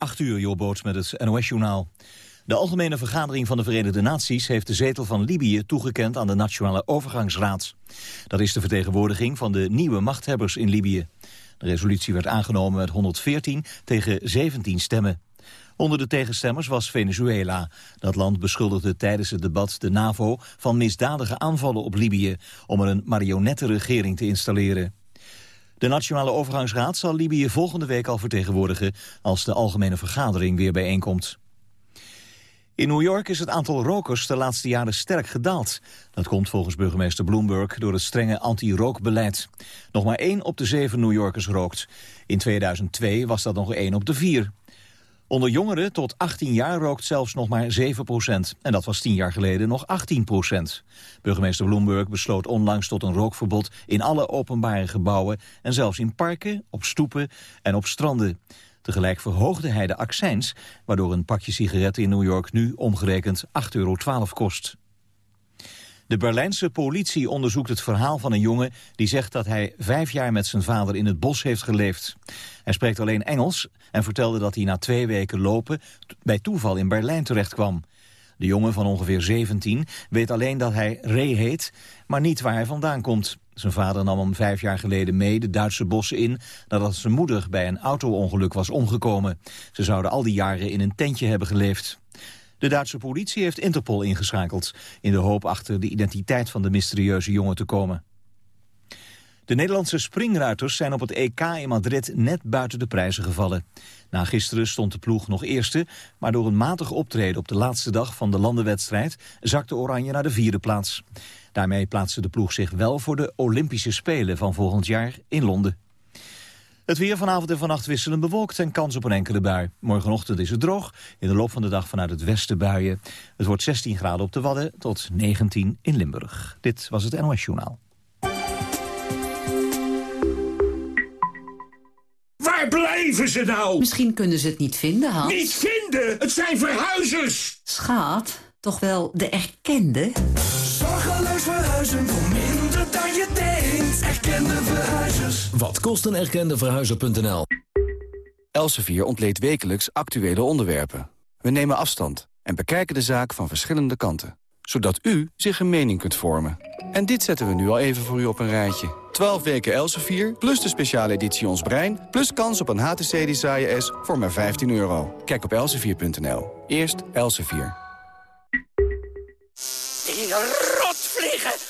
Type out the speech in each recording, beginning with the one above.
8 uur, Jobboot met het NOS-journaal. De Algemene Vergadering van de Verenigde Naties heeft de zetel van Libië toegekend aan de Nationale Overgangsraad. Dat is de vertegenwoordiging van de nieuwe machthebbers in Libië. De resolutie werd aangenomen met 114 tegen 17 stemmen. Onder de tegenstemmers was Venezuela. Dat land beschuldigde tijdens het debat de NAVO van misdadige aanvallen op Libië... om er een marionettenregering te installeren. De Nationale Overgangsraad zal Libië volgende week al vertegenwoordigen... als de Algemene Vergadering weer bijeenkomt. In New York is het aantal rokers de laatste jaren sterk gedaald. Dat komt volgens burgemeester Bloomberg door het strenge anti-rookbeleid. Nog maar één op de zeven New Yorkers rookt. In 2002 was dat nog één op de vier. Onder jongeren tot 18 jaar rookt zelfs nog maar 7 procent. En dat was 10 jaar geleden nog 18 procent. Burgemeester Bloomberg besloot onlangs tot een rookverbod... in alle openbare gebouwen en zelfs in parken, op stoepen en op stranden. Tegelijk verhoogde hij de accijns... waardoor een pakje sigaretten in New York nu omgerekend 8,12 euro kost. De Berlijnse politie onderzoekt het verhaal van een jongen... die zegt dat hij vijf jaar met zijn vader in het bos heeft geleefd. Hij spreekt alleen Engels en vertelde dat hij na twee weken lopen... bij toeval in Berlijn terechtkwam. De jongen van ongeveer 17 weet alleen dat hij Ray heet... maar niet waar hij vandaan komt. Zijn vader nam hem vijf jaar geleden mee de Duitse bossen in... nadat zijn moeder bij een auto-ongeluk was omgekomen. Ze zouden al die jaren in een tentje hebben geleefd. De Duitse politie heeft Interpol ingeschakeld... in de hoop achter de identiteit van de mysterieuze jongen te komen. De Nederlandse springruiters zijn op het EK in Madrid net buiten de prijzen gevallen. Na gisteren stond de ploeg nog eerste, maar door een matig optreden op de laatste dag van de landenwedstrijd zakte Oranje naar de vierde plaats. Daarmee plaatste de ploeg zich wel voor de Olympische Spelen van volgend jaar in Londen. Het weer vanavond en vannacht wisselen bewolkt en kans op een enkele bui. Morgenochtend is het droog, in de loop van de dag vanuit het westen buien. Het wordt 16 graden op de Wadden tot 19 in Limburg. Dit was het NOS Journaal. Waar blijven ze nou? Misschien kunnen ze het niet vinden, Hans. Niet vinden? Het zijn verhuizers! Schat, toch wel de erkende? Zorgeloos verhuizen voor Erkende verhuizers. Wat kost een erkende verhuizer.nl? Elsevier ontleedt wekelijks actuele onderwerpen. We nemen afstand en bekijken de zaak van verschillende kanten. Zodat u zich een mening kunt vormen. En dit zetten we nu al even voor u op een rijtje. 12 weken Elsevier, plus de speciale editie Ons Brein... plus kans op een HTC Desire S voor maar 15 euro. Kijk op elsevier.nl. Eerst Elsevier. Die rotvliegen!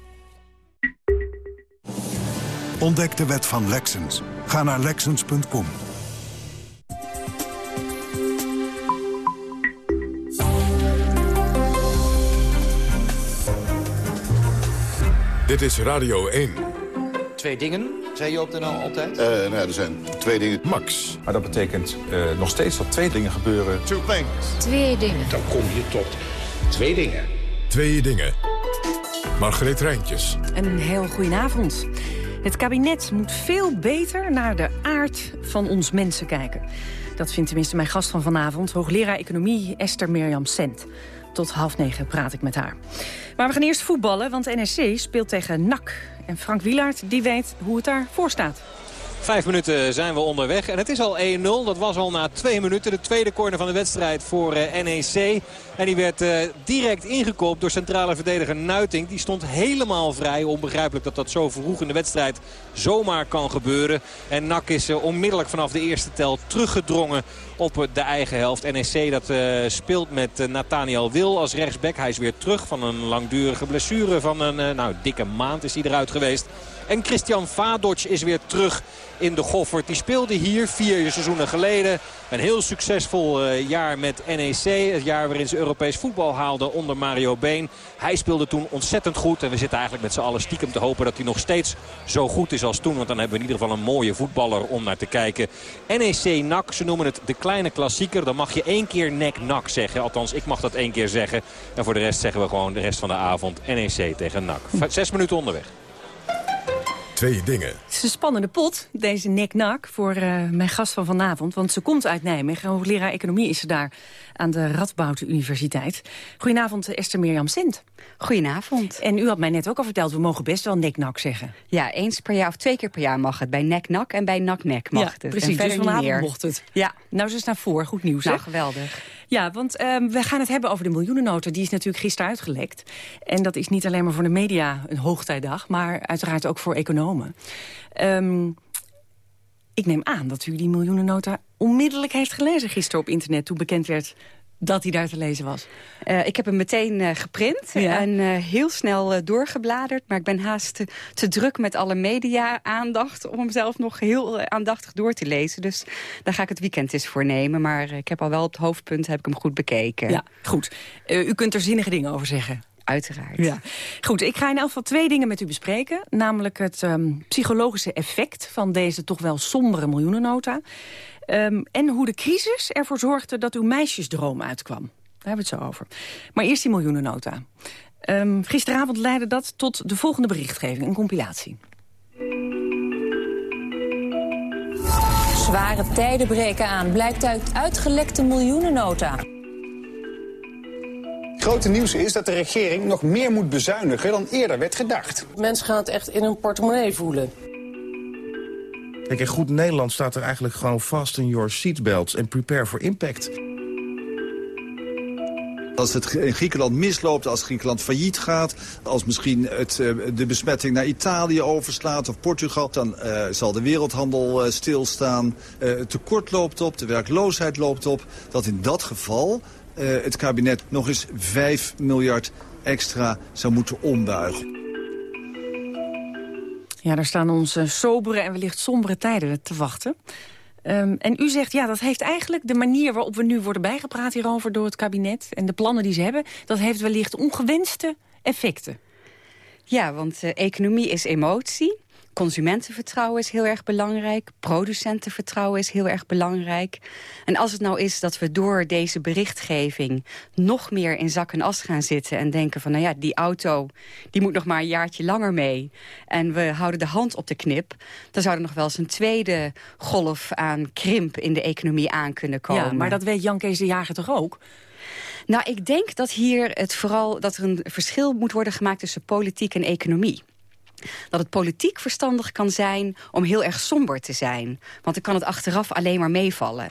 Ontdek de wet van Lexens. Ga naar Lexens.com. Dit is Radio 1. Twee dingen, zei je op de altijd? Uh, nou ja, er zijn twee dingen. Max. Maar dat betekent uh, nog steeds dat twee dingen gebeuren. Two things. Twee dingen. Dan kom je tot twee dingen. Twee dingen. Margreet Rijntjes. Een heel goedenavond. Het kabinet moet veel beter naar de aard van ons mensen kijken. Dat vindt tenminste mijn gast van vanavond, hoogleraar economie Esther Mirjam Sent. Tot half negen praat ik met haar. Maar we gaan eerst voetballen, want NSC speelt tegen NAC. En Frank Wielaert die weet hoe het daarvoor staat. Vijf minuten zijn we onderweg. En het is al 1-0. Dat was al na twee minuten. De tweede corner van de wedstrijd voor uh, NEC. En die werd uh, direct ingekopt door centrale verdediger Nuiting. Die stond helemaal vrij. Onbegrijpelijk dat dat zo vroeg in de wedstrijd zomaar kan gebeuren. En NAC is uh, onmiddellijk vanaf de eerste tel teruggedrongen op de eigen helft. NEC dat speelt met Nathaniel Wil als rechtsback. Hij is weer terug van een langdurige blessure van een nou, dikke maand is hij eruit geweest. En Christian Vadoc is weer terug in de Goffert. Die speelde hier vier seizoenen geleden. Een heel succesvol uh, jaar met NEC. Het jaar waarin ze Europees voetbal haalden onder Mario Been. Hij speelde toen ontzettend goed. En we zitten eigenlijk met z'n allen stiekem te hopen dat hij nog steeds zo goed is als toen. Want dan hebben we in ieder geval een mooie voetballer om naar te kijken. NEC NAC, ze noemen het de kleine klassieker. Dan mag je één keer nek-nak zeggen. Althans, ik mag dat één keer zeggen. En voor de rest zeggen we gewoon de rest van de avond NEC tegen NAC. Zes minuten onderweg. Twee dingen. Het is een spannende pot, deze nek-nak, voor uh, mijn gast van vanavond. Want ze komt uit Nijmegen. Hoogleraar economie is ze daar aan de Radboud Universiteit. Goedenavond, Esther Mirjam Sint. Goedenavond. En u had mij net ook al verteld, we mogen best wel nek-nak zeggen. Ja, eens per jaar of twee keer per jaar mag het. Bij nek-nak en bij nak-nek mag ja, het. precies. En dus vanavond mocht het. Ja. Nou, ze staan voor. Goed nieuws, Nou, hè? geweldig. Ja, want um, we gaan het hebben over de miljoenennota. Die is natuurlijk gisteren uitgelekt. En dat is niet alleen maar voor de media een hoogtijdag... maar uiteraard ook voor economen. Um, ik neem aan dat u die miljoenennota onmiddellijk heeft gelezen gisteren op internet... toen bekend werd dat hij daar te lezen was? Uh, ik heb hem meteen uh, geprint ja. en uh, heel snel doorgebladerd. Maar ik ben haast te, te druk met alle media-aandacht... om hem zelf nog heel aandachtig door te lezen. Dus daar ga ik het weekend eens voor nemen. Maar ik heb al wel op het hoofdpunt heb ik hem goed bekeken. Ja, goed. u kunt er zinnige dingen over zeggen. Uiteraard. Ja. Goed, ik ga in elk geval twee dingen met u bespreken. Namelijk het um, psychologische effect van deze toch wel sombere miljoenennota. Um, en hoe de crisis ervoor zorgde dat uw meisjesdroom uitkwam. Daar hebben we het zo over. Maar eerst die miljoenennota. Um, gisteravond leidde dat tot de volgende berichtgeving, een compilatie. Zware tijden breken aan, blijkt uit uitgelekte miljoenennota. Het grote nieuws is dat de regering nog meer moet bezuinigen dan eerder werd gedacht. Mensen gaan het echt in hun portemonnee voelen. Kijk, in goed Nederland staat er eigenlijk gewoon vast in your seatbelts en prepare for impact. Als het in Griekenland misloopt, als Griekenland failliet gaat... als misschien het, de besmetting naar Italië overslaat of Portugal... dan uh, zal de wereldhandel uh, stilstaan. Uh, het tekort loopt op, de werkloosheid loopt op. Dat in dat geval het kabinet nog eens 5 miljard extra zou moeten ombuigen. Ja, daar staan onze sobere en wellicht sombere tijden te wachten. Um, en u zegt, ja, dat heeft eigenlijk de manier waarop we nu worden bijgepraat hierover door het kabinet... en de plannen die ze hebben, dat heeft wellicht ongewenste effecten. Ja, want uh, economie is emotie. Consumentenvertrouwen is heel erg belangrijk. Producentenvertrouwen is heel erg belangrijk. En als het nou is dat we door deze berichtgeving... nog meer in zak en as gaan zitten en denken van... nou ja, die auto die moet nog maar een jaartje langer mee... en we houden de hand op de knip... dan zou er nog wel eens een tweede golf aan krimp in de economie aan kunnen komen. Ja, maar dat weet Jan Kees de Jager toch ook? Nou, ik denk dat hier het vooral dat er een verschil moet worden gemaakt tussen politiek en economie dat het politiek verstandig kan zijn om heel erg somber te zijn. Want dan kan het achteraf alleen maar meevallen.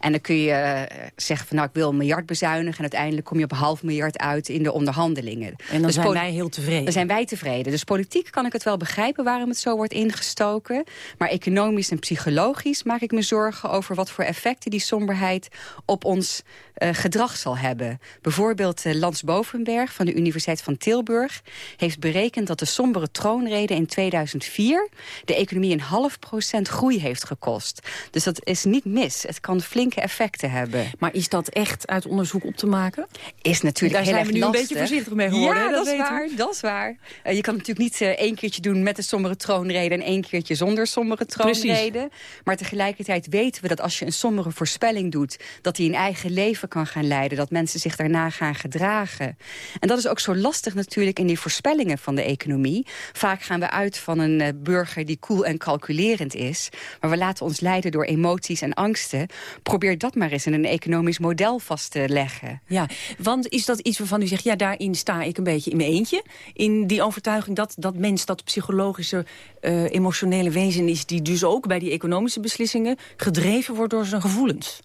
En dan kun je uh, zeggen van nou ik wil een miljard bezuinigen... en uiteindelijk kom je op een half miljard uit in de onderhandelingen. En dan dus zijn wij heel tevreden. Dan zijn wij tevreden. Dus politiek kan ik het wel begrijpen waarom het zo wordt ingestoken. Maar economisch en psychologisch maak ik me zorgen over wat voor effecten die somberheid op ons uh, gedrag zal hebben. Bijvoorbeeld uh, Lans Bovenberg van de Universiteit van Tilburg heeft berekend dat de sombere troonrede in 2004 de economie een half procent groei heeft gekost. Dus dat is niet mis. Het kan flinke effecten hebben. Maar is dat echt uit onderzoek op te maken? Is natuurlijk Daar heel zijn we nu lastig. een beetje voorzichtig mee geworden. Ja, dat, dat, is waar, dat is waar. Uh, je kan natuurlijk niet één keertje doen met de sombere troonrede... en één keertje zonder sombere troonrede. Maar tegelijkertijd weten we dat als je een sombere voorspelling doet... dat die een eigen leven leven kan gaan leiden. Dat mensen zich daarna gaan gedragen. En dat is ook zo lastig natuurlijk in die voorspellingen van de economie. Vaak gaan we uit van een uh, burger die koel en calculerend is. Maar we laten ons leiden door emoties en angsten. Probeer dat maar eens in een economisch model vast te leggen. Ja, want is dat iets waarvan u zegt... ja, daarin sta ik een beetje in mijn eentje? In die overtuiging dat dat mens, dat psychologische, uh, emotionele wezen is... die dus ook bij die economische beslissingen gedreven wordt door zijn gevoelens?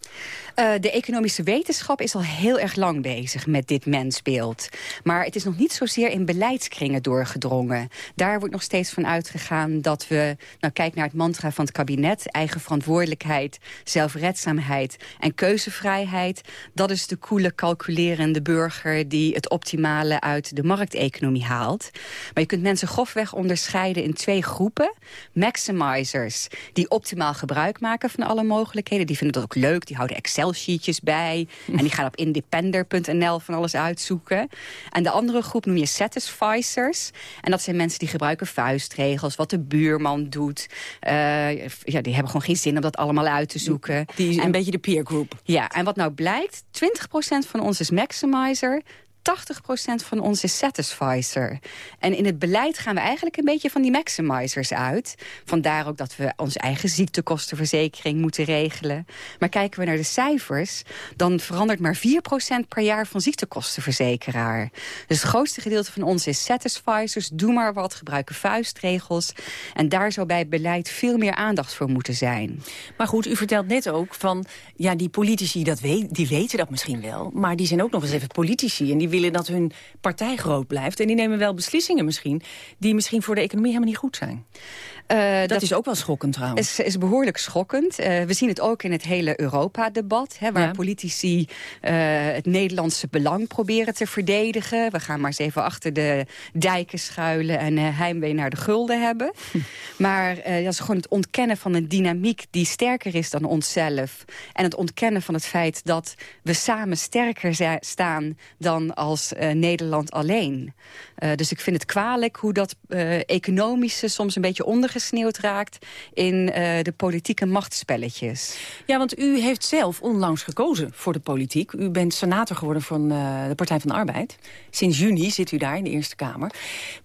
Uh, de economische wetenschap is al heel erg lang bezig met dit mensbeeld. Maar het is nog niet zozeer in beleidskringen doorgedrongen. Daar wordt nog steeds van uitgegaan dat we... nou kijk naar het mantra van het kabinet... eigen verantwoordelijkheid, zelfredzaamheid en keuzevrijheid. Dat is de koele, calculerende burger... die het optimale uit de markteconomie haalt. Maar je kunt mensen grofweg onderscheiden in twee groepen. Maximizers, die optimaal gebruik maken van alle mogelijkheden. Die vinden dat ook leuk, die houden Excel-sheetjes bij. En die gaan op independer.nl van alles uitzoeken. En de andere groep noem je satisficers. En dat zijn mensen die gebruiken vuistregels, wat de buurman doet. Uh, ja, die hebben gewoon geen zin om dat allemaal uit te zoeken. Die is en, een beetje de peer group. Ja, en wat nou blijkt, 20% van ons is maximizer... 80% van ons is satisficer. En in het beleid gaan we eigenlijk een beetje van die maximizers uit. Vandaar ook dat we onze eigen ziektekostenverzekering moeten regelen. Maar kijken we naar de cijfers... dan verandert maar 4% per jaar van ziektekostenverzekeraar. Dus het grootste gedeelte van ons is satisficers. Doe maar wat, gebruiken vuistregels. En daar zou bij beleid veel meer aandacht voor moeten zijn. Maar goed, u vertelt net ook van... ja, die politici, dat die weten dat misschien wel... maar die zijn ook nog eens even politici... en die willen dat hun partij groot blijft. En die nemen wel beslissingen misschien... die misschien voor de economie helemaal niet goed zijn. Uh, dat, dat, is ook wel schokkend trouwens. Is, is behoorlijk schokkend. Uh, we zien het ook in het hele Europa-debat... waar ja. politici uh, het Nederlandse belang proberen te verdedigen. We gaan maar eens even achter de dijken schuilen... en heimwee naar de gulden hebben. Hm. Maar dat is gewoon het ontkennen van een dynamiek... die sterker is dan onszelf. En het ontkennen van het feit dat we samen sterker staan... dan als Nederland alleen. Dus ik vind het kwalijk hoe dat economische soms een beetje onder gesneeuwd raakt in uh, de politieke machtsspelletjes. Ja, want u heeft zelf onlangs gekozen voor de politiek. U bent senator geworden van de Partij van de Arbeid. Sinds juni zit u daar in de Eerste Kamer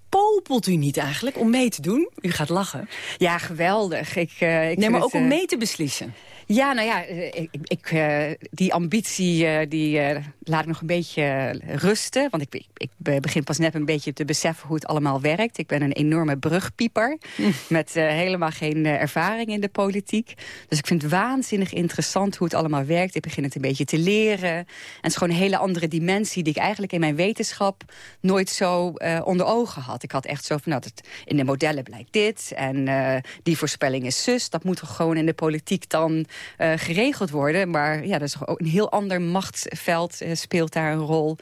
popelt u niet eigenlijk om mee te doen? U gaat lachen. Ja, geweldig. Ik, uh, ik nee, maar ook het, om mee te beslissen. Ja, nou ja, ik, ik, uh, die ambitie uh, die, uh, laat ik nog een beetje rusten. Want ik, ik, begin pas net een beetje te beseffen hoe het allemaal werkt. Ik ben een enorme brugpieper mm. met helemaal geen ervaring in de politiek. Dus ik vind het waanzinnig interessant hoe het allemaal werkt. Ik begin het een beetje te leren. En het is gewoon een hele andere dimensie die ik eigenlijk in mijn wetenschap nooit zo onder ogen had. Ik had echt zo van, nou, dat, in de modellen blijkt dit en die voorspelling is zus. Dat moet toch gewoon in de politiek dan uh, geregeld worden. Maar ja, dat is ook een heel ander machtsveld uh, speelt daar een rol.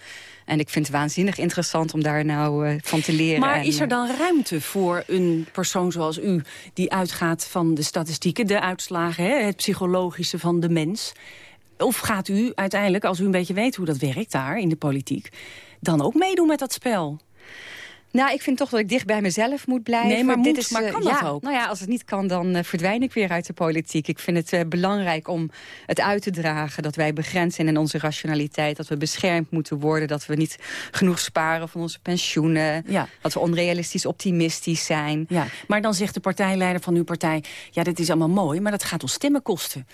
En ik vind het waanzinnig interessant om daar nou uh, van te leren. Maar is er dan ruimte voor een persoon zoals u... die uitgaat van de statistieken, de uitslagen... Hè, het psychologische van de mens... Of gaat u uiteindelijk, als u een beetje weet hoe dat werkt daar in de politiek... dan ook meedoen met dat spel? Nou, ik vind toch dat ik dicht bij mezelf moet blijven. Nee, maar, moet, Dit is, maar kan ja, dat ook? Nou ja, als het niet kan, dan uh, verdwijn ik weer uit de politiek. Ik vind het uh, belangrijk om het uit te dragen... dat wij begrensd zijn in onze rationaliteit. Dat we beschermd moeten worden. Dat we niet genoeg sparen van onze pensioenen. Ja. Dat we onrealistisch optimistisch zijn. Ja, maar dan zegt de partijleider van uw partij... ja, dit is allemaal mooi, maar dat gaat ons stemmen kosten.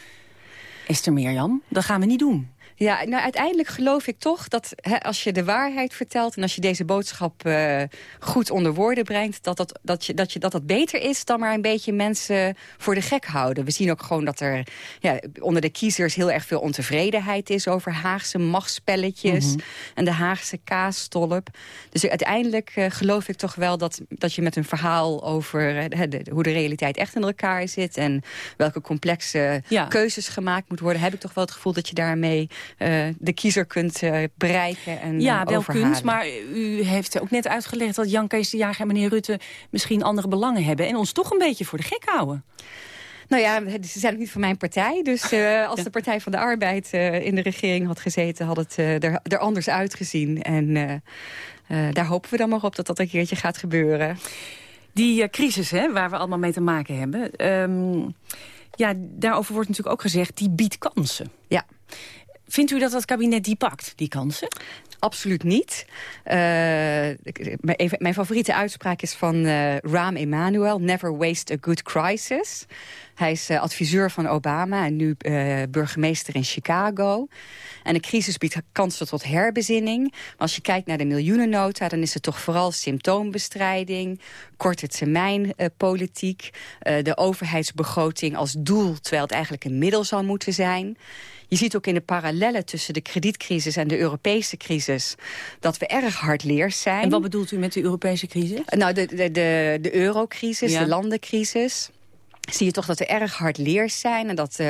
Esther Mirjam, dat gaan we niet doen. Ja, nou uiteindelijk geloof ik toch dat hè, als je de waarheid vertelt... en als je deze boodschap uh, goed onder woorden brengt... Dat dat, dat, je, dat, je, dat dat beter is dan maar een beetje mensen voor de gek houden. We zien ook gewoon dat er ja, onder de kiezers heel erg veel ontevredenheid is... over Haagse machtsspelletjes mm -hmm. en de Haagse kaasstolp. Dus uiteindelijk uh, geloof ik toch wel dat, dat je met een verhaal over... Uh, de, hoe de realiteit echt in elkaar zit... en welke complexe ja. keuzes gemaakt moet worden... heb ik toch wel het gevoel dat je daarmee de kiezer kunt uh, bereiken en Ja, uh, wel kunt, maar u heeft ook net uitgelegd... dat Jan Kees de Jager en meneer Rutte misschien andere belangen hebben... en ons toch een beetje voor de gek houden. Nou ja, ze zijn ook niet van mijn partij. Dus uh, als de Partij van de Arbeid uh, in de regering had gezeten... had het uh, er, er, anders uitgezien. En daar hopen we dan maar op dat dat een keertje gaat gebeuren. Die crisis hè, waar we allemaal mee te maken hebben... Um, ja, daarover wordt natuurlijk ook gezegd, die biedt kansen. Ja. Vindt u dat dat kabinet die pakt, die kansen? Absoluut niet. Uh, even, mijn favoriete uitspraak is van uh, Rahm Emanuel. Never waste a good crisis. Hij is uh, adviseur van Obama en nu burgemeester in Chicago. En de crisis biedt kansen tot herbezinning. Maar als je kijkt naar de miljoenennota... dan is het toch vooral symptoombestrijding... korte termijn politiek... de overheidsbegroting als doel... terwijl het eigenlijk een middel zou moeten zijn... Je ziet ook in de parallellen tussen de kredietcrisis en de Europese crisis... dat we erg hardleers zijn. En wat bedoelt u met de Europese crisis? Nou, de, de, de, de eurocrisis, de landencrisis zie je toch dat er erg hard leers zijn... en dat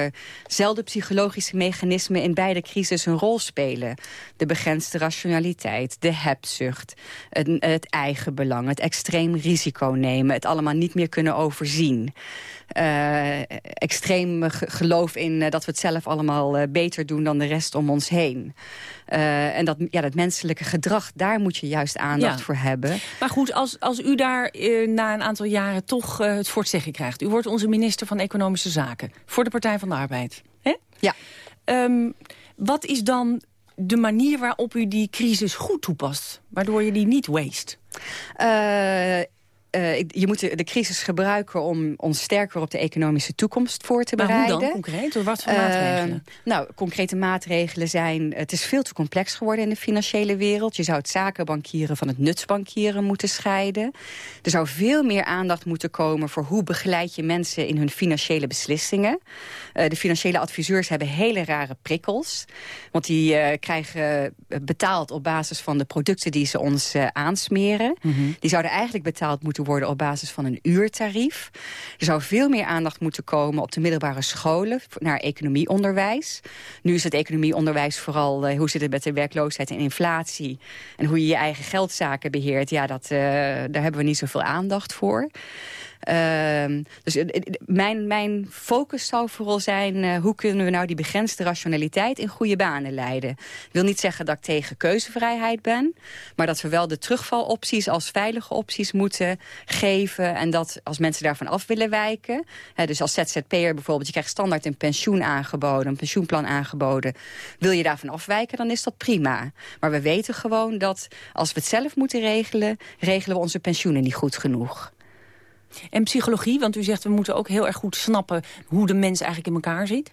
dezelfde psychologische mechanismen in beide crisis een rol spelen. De begrensde rationaliteit, de hebzucht, het, het eigen belang... het extreem risico nemen, het allemaal niet meer kunnen overzien uh, extreem geloof in uh, dat we het zelf allemaal uh, beter doen dan de rest om ons heen. en dat, ja, dat menselijke gedrag, daar moet je juist aandacht voor hebben. Maar goed, als, als u daar na een aantal jaren toch het voor het zeggen krijgt... u wordt onze minister van Economische Zaken voor de Partij van de Arbeid. Hè? Ja. Um, wat is dan de manier waarop u die crisis goed toepast? Waardoor je die niet waste? uh, je moet de, crisis gebruiken om ons sterker op de economische toekomst voor te bereiden. Maar hoe dan concreet? Door wat voor uh, maatregelen? Nou, concrete maatregelen zijn... Het is veel te complex geworden in de financiële wereld. Je zou het zakenbankieren van het nutsbankieren moeten scheiden. Er zou veel meer aandacht moeten komen voor hoe begeleid je mensen in hun financiële beslissingen. Uh, de financiële adviseurs hebben hele rare prikkels. Want die krijgen betaald op basis van de producten die ze ons aansmeren. Mm -hmm. Die zouden eigenlijk betaald moeten worden op basis van een uurtarief. Er zou veel meer aandacht moeten komen op de middelbare scholen naar economieonderwijs. Nu is het economieonderwijs vooral uh, hoe zit het met de werkloosheid en inflatie. En hoe je je eigen geldzaken beheert. Ja, dat, uh, daar hebben we niet zoveel aandacht voor. Uh, dus uh, mijn, mijn focus zou vooral zijn... Uh, hoe kunnen we nou die begrensde rationaliteit in goede banen leiden. Ik wil niet zeggen dat ik tegen keuzevrijheid ben... maar dat we wel de terugvalopties als veilige opties moeten geven... en dat als mensen daarvan af willen wijken... Hè, dus als ZZP'er bijvoorbeeld, je krijgt standaard een pensioen aangeboden... een pensioenplan aangeboden. Wil je daarvan afwijken, dan is dat prima. Maar we weten gewoon dat als we het zelf moeten regelen... regelen we onze pensioenen niet goed genoeg. En psychologie, want u zegt we moeten ook heel erg goed snappen... hoe de mens eigenlijk in elkaar zit.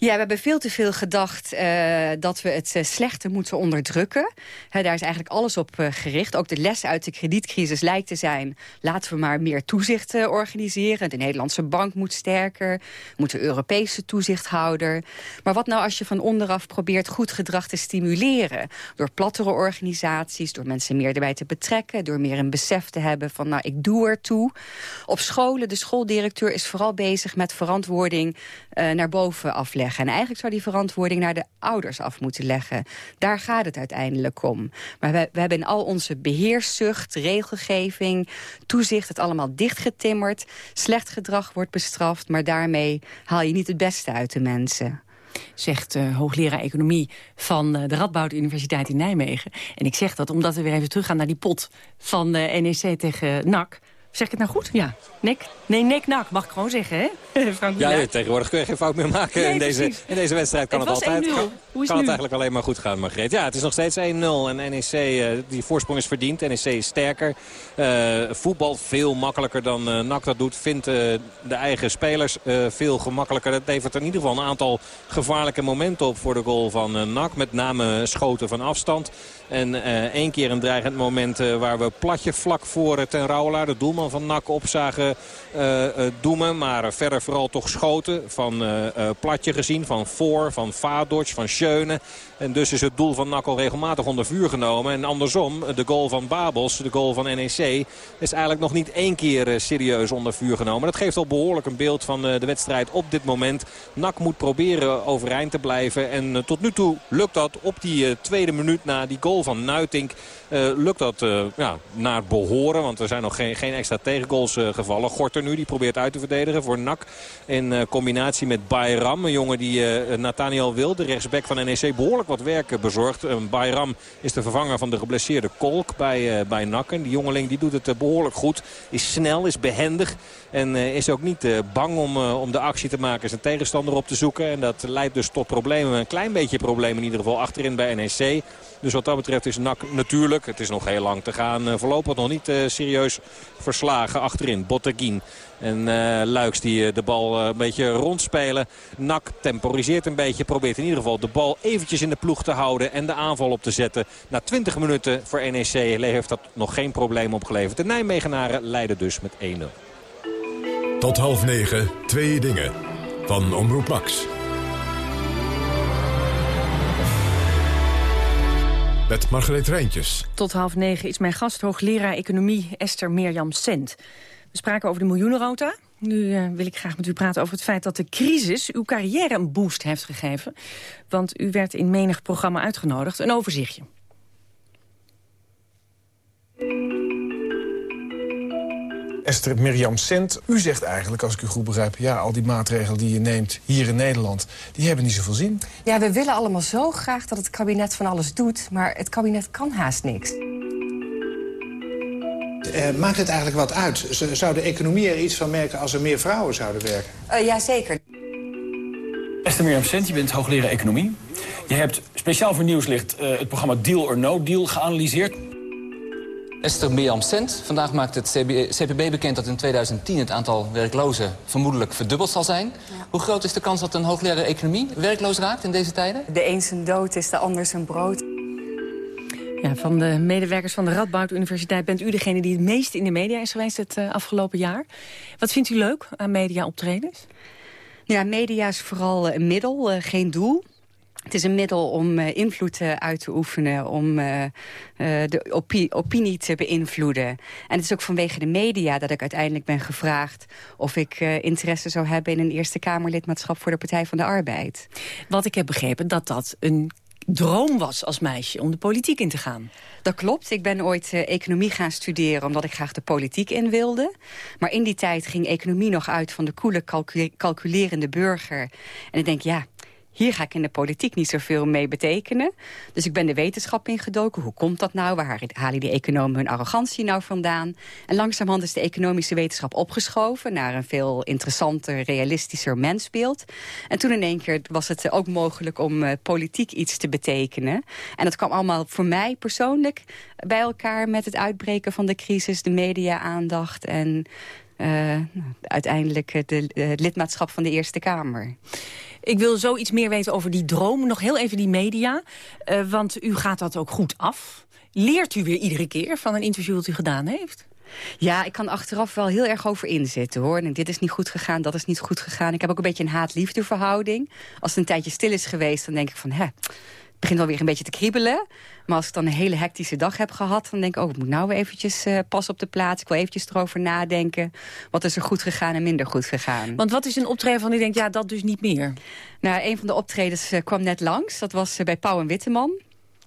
Ja, we hebben veel te veel gedacht uh, dat we het uh, slechte moeten onderdrukken. Daar is eigenlijk alles op uh, gericht. Ook de les uit de kredietcrisis lijkt te zijn... laten we maar meer toezicht organiseren. De Nederlandse bank moet sterker. Moet de Europese toezichthouder. Maar wat nou als je van onderaf probeert goed gedrag te stimuleren? Door plattere organisaties, door mensen meer erbij te betrekken... door meer een besef te hebben van nou, ik doe er toe. Op scholen, de schooldirecteur is vooral bezig met verantwoording naar boven afleggen. En eigenlijk zou die verantwoording naar de ouders af moeten leggen. Daar gaat het uiteindelijk om. Maar we, we hebben in al onze beheerszucht, regelgeving, toezicht... het allemaal dichtgetimmerd. Slecht gedrag wordt bestraft, maar daarmee haal je niet het beste uit de mensen zegt uh, hoogleraar economie van uh, de Radboud Universiteit in Nijmegen. En ik zeg dat omdat we weer even teruggaan naar die pot van uh, NEC tegen NAC. Zeg ik het nou goed? Ja. Nek? Nee, nek-nak, mag ik gewoon zeggen, hè? Frank ja, tegenwoordig kun je geen fout meer maken. Nee, in, deze, in deze wedstrijd kan het, het altijd. Kan, Hoe is kan het eigenlijk alleen maar goed gaan, Margreet. Ja, het is nog steeds 1-0. En NEC, uh, die voorsprong is verdiend. NEC is sterker. Uh, voetbal veel makkelijker dan uh, NAC dat doet. Vindt de eigen spelers veel gemakkelijker. Dat levert in ieder geval een aantal gevaarlijke momenten op voor de goal van NAC. Met name schoten van afstand. En één keer een dreigend moment waar we platje vlak voor ten Rauwelaar, de doelman van NAC, opzagen doemen. Maar verder vooral toch schoten van platje gezien. Van Voor, van Vadoc, van Schöne. En dus is het doel van NAC regelmatig onder vuur genomen. En andersom, de goal van Babels, de goal van NEC... is eigenlijk nog niet één keer serieus onder vuur genomen. Dat geeft al behoorlijk een beeld van de wedstrijd op dit moment. NAC moet proberen overeind te blijven. En tot nu toe lukt dat op die tweede minuut na die goal van Nuitink. lukt dat ja, naar behoren, want er zijn nog geen, geen extra tegengoals gevallen. Gorter nu, die probeert uit te verdedigen voor Nak. In combinatie met Bayram. Een jongen die Nathaniel Wil, de rechtsback van NEC, behoorlijk wat werk bezorgt. Bayram is de vervanger van de geblesseerde Kolk bij, bij Nakken. Die jongeling die doet het behoorlijk goed. Is snel, is behendig. En is ook niet bang om, om de actie te maken. Zijn tegenstander op te zoeken. En dat leidt dus tot problemen. Een klein beetje problemen in ieder geval achterin bij NEC. Dus wat dat betreft is NAC natuurlijk, het is nog heel lang te gaan, uh, voorlopig nog niet uh, serieus verslagen achterin. Botteguin en uh, Luiks die de bal een beetje rondspelen. NAC temporiseert een beetje, probeert in ieder geval de bal eventjes in de ploeg te houden en de aanval op te zetten. Na 20 minuten voor NEC heeft dat nog geen probleem opgeleverd. De Nijmegenaren leiden dus met 1-0. Tot half negen, twee dingen. Van Omroep Max. Met Margreet Rijntjes. Tot half negen is mijn gast hoogleraar economie Esther Mirjam Sent. We spraken over de miljoenenrota. Nu uh, wil ik graag met u praten over het feit dat de crisis uw carrière een boost heeft gegeven. Want u werd in menig programma uitgenodigd. Een overzichtje. Esther Mirjam Sent, u zegt eigenlijk, als ik u goed begrijp... ja, al die maatregelen die je neemt hier in Nederland... die hebben niet zoveel zin. Ja, we willen allemaal zo graag dat het kabinet van alles doet... maar het kabinet kan haast niks. Uh, maakt het eigenlijk wat uit? Zou de economie er iets van merken als er meer vrouwen zouden werken? Uh, ja, zeker. Esther Mirjam Sent, je bent hoogleraar economie. Je hebt speciaal voor Nieuwslicht uh, het programma Deal or No Deal geanalyseerd. Esther Mirjam Sent. Vandaag maakt het CPB bekend dat in 2010 het aantal werklozen vermoedelijk verdubbeld zal zijn. Hoe groot is de kans dat een hoogleraar economie werkloos raakt in deze tijden? De een zijn dood is de ander zijn brood. Ja, van de medewerkers van de Radboud Universiteit bent u degene die het meest in de media is geweest het uh, afgelopen jaar. Wat vindt u leuk aan media-optredens? Ja, media is vooral een middel, uh, geen doel. Het is een middel om uh, invloed uh, uit te oefenen, om uh, de opi opinie te beïnvloeden. En het is ook vanwege de media dat ik uiteindelijk ben gevraagd... of ik interesse zou hebben in een Eerste Kamerlidmaatschap voor de Partij van de Arbeid. Wat ik heb begrepen dat dat een droom was als meisje om de politiek in te gaan. Dat klopt. Ik ben ooit uh, economie gaan studeren omdat ik graag de politiek in wilde. Maar in die tijd ging economie nog uit van de koele calculerende burger. En ik denk, ja, hier ga ik in de politiek niet zoveel mee betekenen. Dus ik ben de wetenschap ingedoken. Hoe komt dat nou? Waar halen die economen hun arrogantie nou vandaan? En langzamerhand is de economische wetenschap opgeschoven... naar een veel interessanter, realistischer mensbeeld. En toen in één keer was het ook mogelijk om uh, politiek iets te betekenen. En dat kwam allemaal voor mij persoonlijk bij elkaar... met het uitbreken van de crisis, de media-aandacht... en uh, uiteindelijk het lidmaatschap van de Eerste Kamer. Ik wil zoiets meer weten over die droom. Nog heel even die media, uh, want u gaat dat ook goed af. Leert u weer iedere keer van een interview dat u gedaan heeft? Ja, ik kan achteraf wel heel erg over inzitten, hoor. En dit is niet goed gegaan, dat is niet goed gegaan. Ik heb ook een beetje een haat-liefde verhouding. Als het een tijdje stil is geweest, dan denk ik van... hè, begint wel weer een beetje te kriebelen. Maar als ik dan een hele hectische dag heb gehad... dan denk ik, oh, ik moet nou weer eventjes uh, pas op de plaats. Ik wil eventjes erover nadenken. Wat is er goed gegaan en minder goed gegaan. Want wat is een optreden van die denkt, ja, dat dus niet meer? Nou, een van de optredens uh, kwam net langs. Dat was uh, bij Pauw en Witteman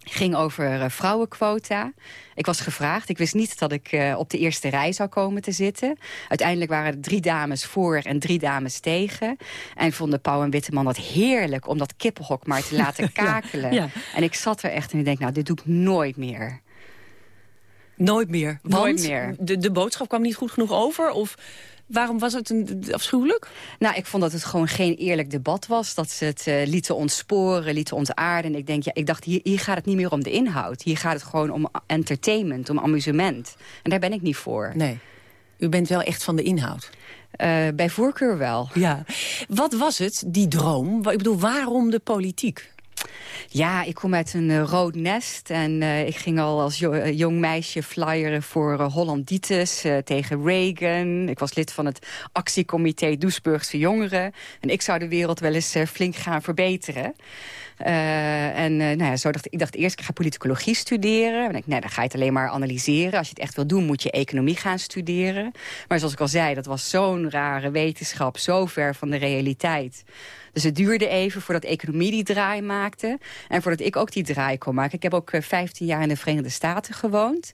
ging over uh, vrouwenquota. Ik was gevraagd. Ik wist niet dat ik uh, op de eerste rij zou komen te zitten. Uiteindelijk waren er drie dames voor en drie dames tegen. En vonden Pauw en Witteman dat heerlijk om dat kippenhok maar te laten kakelen. ja, ja. En ik zat er echt en ik denk, nou, dit doe ik nooit meer. Nooit meer? Nooit meer. De, de boodschap kwam niet goed genoeg over? Of Waarom was het een, afschuwelijk? Nou, ik vond dat het gewoon geen eerlijk debat was. Dat ze het uh, lieten ontsporen, lieten ontaarden. En ik, denk, ja, ik dacht, hier, hier gaat het niet meer om de inhoud. Hier gaat het gewoon om entertainment, om amusement. En daar ben ik niet voor. Nee. U bent wel echt van de inhoud? Uh, bij voorkeur wel. Ja. Wat was het, die droom? Ik bedoel, waarom de politiek? Ja, ik kom uit een uh, rood nest. En uh, ik ging al als jo jong meisje flyeren voor uh, tegen Reagan. Ik was lid van het actiecomité Doesburgse Jongeren. En ik zou de wereld wel eens flink gaan verbeteren. En nou ja, zo dacht ik dacht eerst, ik ga politicologie studeren. En ik, nee, dan ga je het alleen maar analyseren. Als je het echt wil doen, moet je economie gaan studeren. Maar zoals ik al zei, dat was zo'n rare wetenschap, zo ver van de realiteit Dus het duurde even voordat economie die draai maakte. En voordat ik ook die draai kon maken. Ik heb ook 15 jaar in de Verenigde Staten gewoond.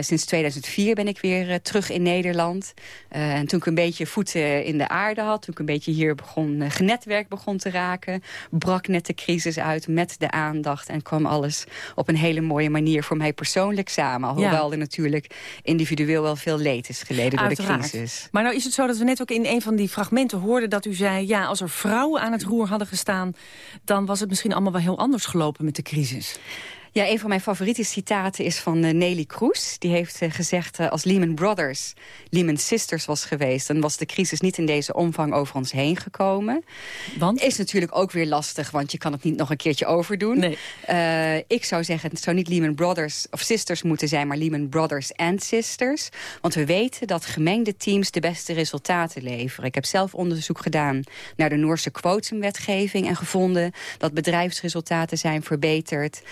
sinds 2004 ben ik weer terug in Nederland. en toen ik een beetje voeten in de aarde had. Toen ik een beetje hier begon, genetwerk begon te raken. Brak net de crisis uit met de aandacht. En kwam alles op een hele mooie manier voor mij persoonlijk samen. Hoewel er natuurlijk individueel wel veel leed is geleden door de crisis. Maar nou is het zo dat we net ook in een van die fragmenten hoorden dat u zei... ja, als er vrouwen aan het roer hadden gestaan... dan was het misschien allemaal wel heel anders gelopen met de crisis. Ja, een van mijn favoriete citaten is van uh, Nelly Kroes. Die heeft uh, gezegd, uh, als Lehman Brothers Lehman Sisters was geweest... dan was de crisis niet in deze omvang over ons heen gekomen. Want? Is natuurlijk ook weer lastig, want je kan het niet nog een keertje overdoen. Nee. ik zou zeggen, het zou niet Lehman Brothers of Sisters moeten zijn... maar Lehman Brothers and Sisters. Want we weten dat gemengde teams de beste resultaten leveren. Ik heb zelf onderzoek gedaan naar de Noorse quotumwetgeving... en gevonden dat bedrijfsresultaten zijn verbeterd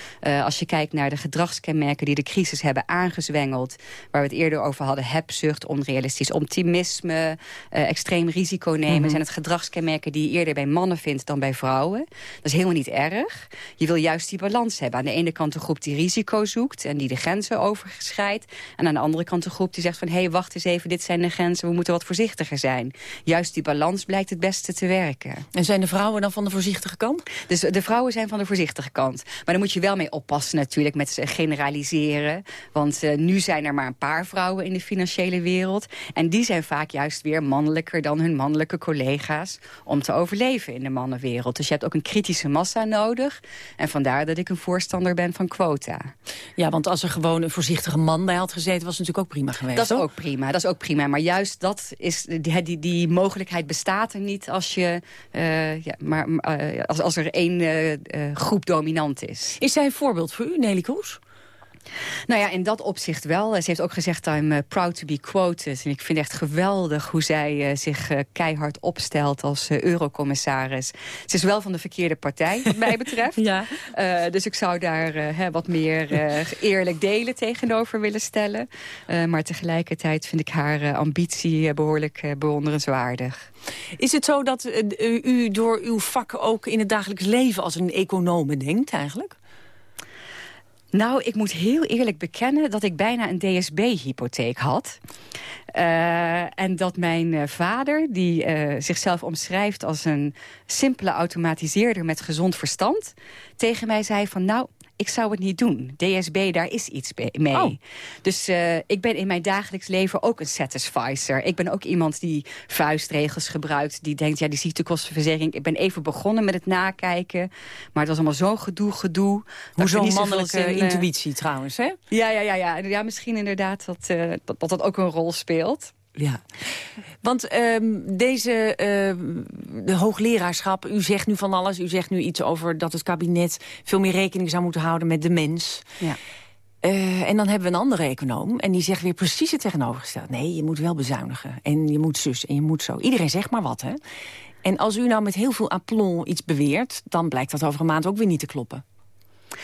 als je kijkt naar de gedragskenmerken die de crisis hebben aangezwengeld... waar we het eerder over hadden, hebzucht, onrealistisch optimisme... Uh, extreem risico nemen, mhm. zijn het gedragskenmerken die je eerder bij mannen vindt dan bij vrouwen. Dat is helemaal niet erg. Je wil juist die balans hebben. Aan de ene kant een groep die risico zoekt en die de grenzen overschrijdt. En aan de andere kant een groep die zegt van... hé, hey, wacht eens even, dit zijn de grenzen, we moeten wat voorzichtiger zijn. Juist die balans blijkt het beste te werken. En zijn de vrouwen dan van de voorzichtige kant? Dus de vrouwen zijn van de voorzichtige kant. Maar daar moet je wel mee oppassen natuurlijk met generaliseren. Want uh, nu zijn er maar een paar vrouwen in de financiële wereld. En die zijn vaak juist weer mannelijker dan hun mannelijke collega's... om te overleven in de mannenwereld. Dus je hebt ook een kritische massa nodig. En vandaar dat ik een voorstander ben van quota. Ja, want als er gewoon een voorzichtige man bij had gezeten... was het natuurlijk ook prima geweest, Dat is ook prima, dat is ook prima. Maar juist dat is, die, die, die mogelijkheid bestaat er niet als, je, uh, ja, maar, uh, als, als er één groep dominant is. Is zij een voorbeeld voor u, Nelly Kroes? Nou ja, in dat opzicht wel. Ze heeft ook gezegd, I'm uh, proud to be quoted. En ik vind echt geweldig hoe zij uh, zich keihard opstelt als eurocommissaris. Ze is wel van de verkeerde partij, wat mij betreft. ja. dus ik zou daar wat meer eerlijk delen tegenover willen stellen. maar tegelijkertijd vind ik haar ambitie behoorlijk bewonderenswaardig. Is het zo dat u door uw vak ook in het dagelijks leven als een econoom denkt eigenlijk? Nou, ik moet heel eerlijk bekennen dat ik bijna een DSB-hypotheek had. Uh, en dat mijn uh, vader, die uh, zichzelf omschrijft als een simpele automatiseerder met gezond verstand... tegen mij zei van, nou, ik zou het niet doen. DSB, daar is iets mee. Oh. Dus uh, ik ben in mijn dagelijks leven ook een satisficer. Ik ben ook iemand die vuistregels gebruikt. Die denkt, ja, die ziektekostenverzekering. Ik ben even begonnen met het nakijken. Maar het was allemaal zo'n gedoe, gedoe. zo'n mannelijke zin, intuïtie trouwens, hè? Ja, ja, ja, ja. ja misschien inderdaad dat, uh, dat, dat dat ook een rol speelt. Ja, want um, deze uh, de hoogleraarschap, u zegt nu van alles. U zegt nu iets over dat het kabinet veel meer rekening zou moeten houden met de mens. Ja. Uh, en dan hebben we een andere econoom en die zegt weer precies het tegenovergestelde. Nee, je moet wel bezuinigen en je moet zus en je moet zo. Iedereen zegt maar wat, hè? En als u nou met heel veel aplomb iets beweert... dan blijkt dat over een maand ook weer niet te kloppen.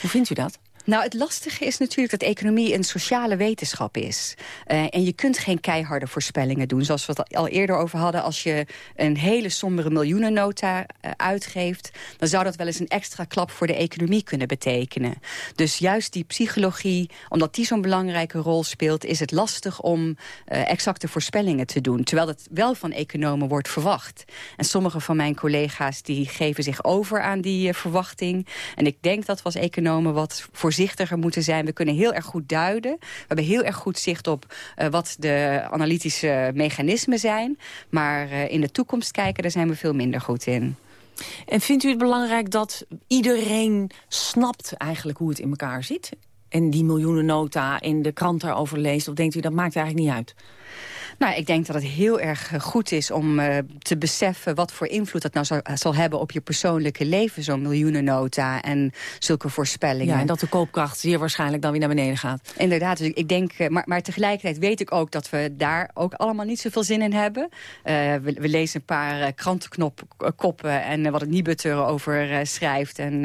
Hoe vindt u dat? Nou, het lastige is natuurlijk dat economie een sociale wetenschap is. Uh, en je kunt geen keiharde voorspellingen doen. Zoals we het al eerder over hadden. Als je een hele sombere miljoenennota uh, uitgeeft... dan zou dat wel eens een extra klap voor de economie kunnen betekenen. Dus juist die psychologie, omdat die zo'n belangrijke rol speelt... is het lastig om uh, exacte voorspellingen te doen. Terwijl het wel van economen wordt verwacht. En sommige van mijn collega's die geven zich over aan die verwachting. En ik denk dat we als economen wat voor voorzichtiger moeten zijn. We kunnen heel erg goed duiden. We hebben heel erg goed zicht op uh, wat de analytische mechanismen zijn. Maar uh, in de toekomst kijken, daar zijn we veel minder goed in. En vindt u het belangrijk dat iedereen snapt eigenlijk hoe het in elkaar zit? En die miljoenennota in de krant daarover leest? Of denkt u dat maakt eigenlijk niet uit? Nou, ik denk dat het heel erg eh, goed is om uh, te beseffen... wat voor invloed dat nou zal, zal hebben op je persoonlijke leven... zo'n miljoenennota en zulke voorspellingen. Ja, en dat de koopkracht zeer waarschijnlijk dan weer naar beneden gaat. Inderdaad, dus ik denk, maar, maar tegelijkertijd weet ik ook... dat we daar ook allemaal niet zoveel zin in hebben. We, we, lezen een paar krantenkoppen en wat het Nibud erover schrijft. En,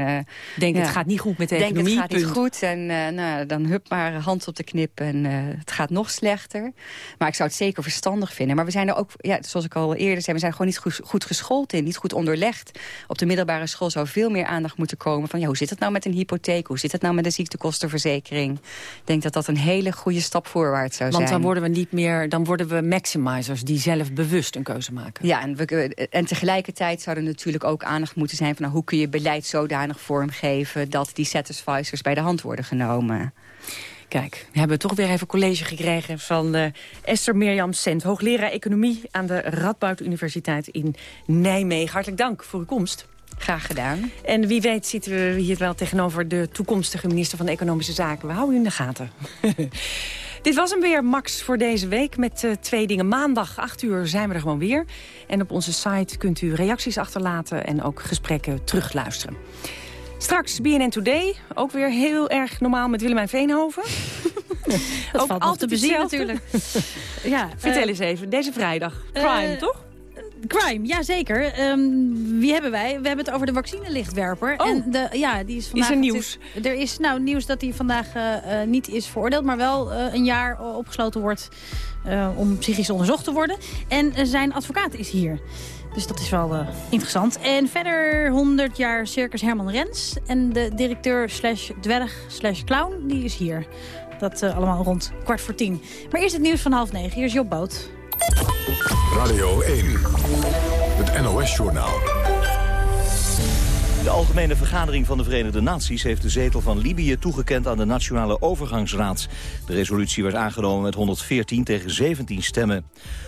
denk, ja. het gaat niet goed met de denk, economie. Denk, het gaat niet goed. En nou, dan hup maar hand op de knip en het gaat nog slechter. Maar ik zou het zeker verstandig vinden. Maar we zijn er ook, ja, zoals ik al eerder zei... we zijn gewoon niet goed, goed geschoold in, niet goed onderlegd. Op de middelbare school zou veel meer aandacht moeten komen... van ja, hoe zit het nou met een hypotheek? Hoe zit het nou met de ziektekostenverzekering? Ik denk dat dat een hele goede stap voorwaarts zou Want zijn. dan worden we niet meer, dan worden we maximizers die zelf bewust een keuze maken. Ja, en, we, en tegelijkertijd zou er natuurlijk ook aandacht moeten zijn... van nou, hoe kun je beleid zodanig vormgeven... dat die satisficers bij de hand worden genomen. Kijk, we hebben toch weer even college gekregen van uh, Esther Mirjam Sent... hoogleraar economie aan de Radboud Universiteit in Nijmegen. Hartelijk dank voor uw komst. Graag gedaan. En wie weet zitten we hier wel tegenover de toekomstige minister van Economische Zaken. We houden u in de gaten. Dit was hem weer, Max, voor deze week met uh, twee dingen. Maandag, 8 uur, zijn we er gewoon weer. En op onze site kunt u reacties achterlaten en ook gesprekken terugluisteren. Straks BNN Today, ook weer heel erg normaal met Willemijn Veenhoven. Dat ook altijd te bezien natuurlijk. ja, Vertel uh, eens even, deze vrijdag. Crime, uh, toch? Crime, ja zeker. Um, wie hebben wij? We hebben het over de vaccinelichtwerper. Oh. En de, ja, die is, vandaag is er nieuws? er is nou nieuws dat hij vandaag uh, uh, niet is veroordeeld... maar wel een jaar opgesloten wordt om psychisch onderzocht te worden. En zijn advocaat is hier. Dus dat is wel uh, interessant. En verder 100 jaar Circus Herman Rens. En de directeur slash dwerg slash clown, die is hier. Dat uh, allemaal rond kwart voor tien. Maar eerst het nieuws van half negen. Hier is Job Boot. Radio 1, het NOS-journaal. De Algemene Vergadering van de Verenigde Naties heeft de zetel van Libië toegekend aan de Nationale Overgangsraad. De resolutie werd aangenomen met 114 tegen 17 stemmen.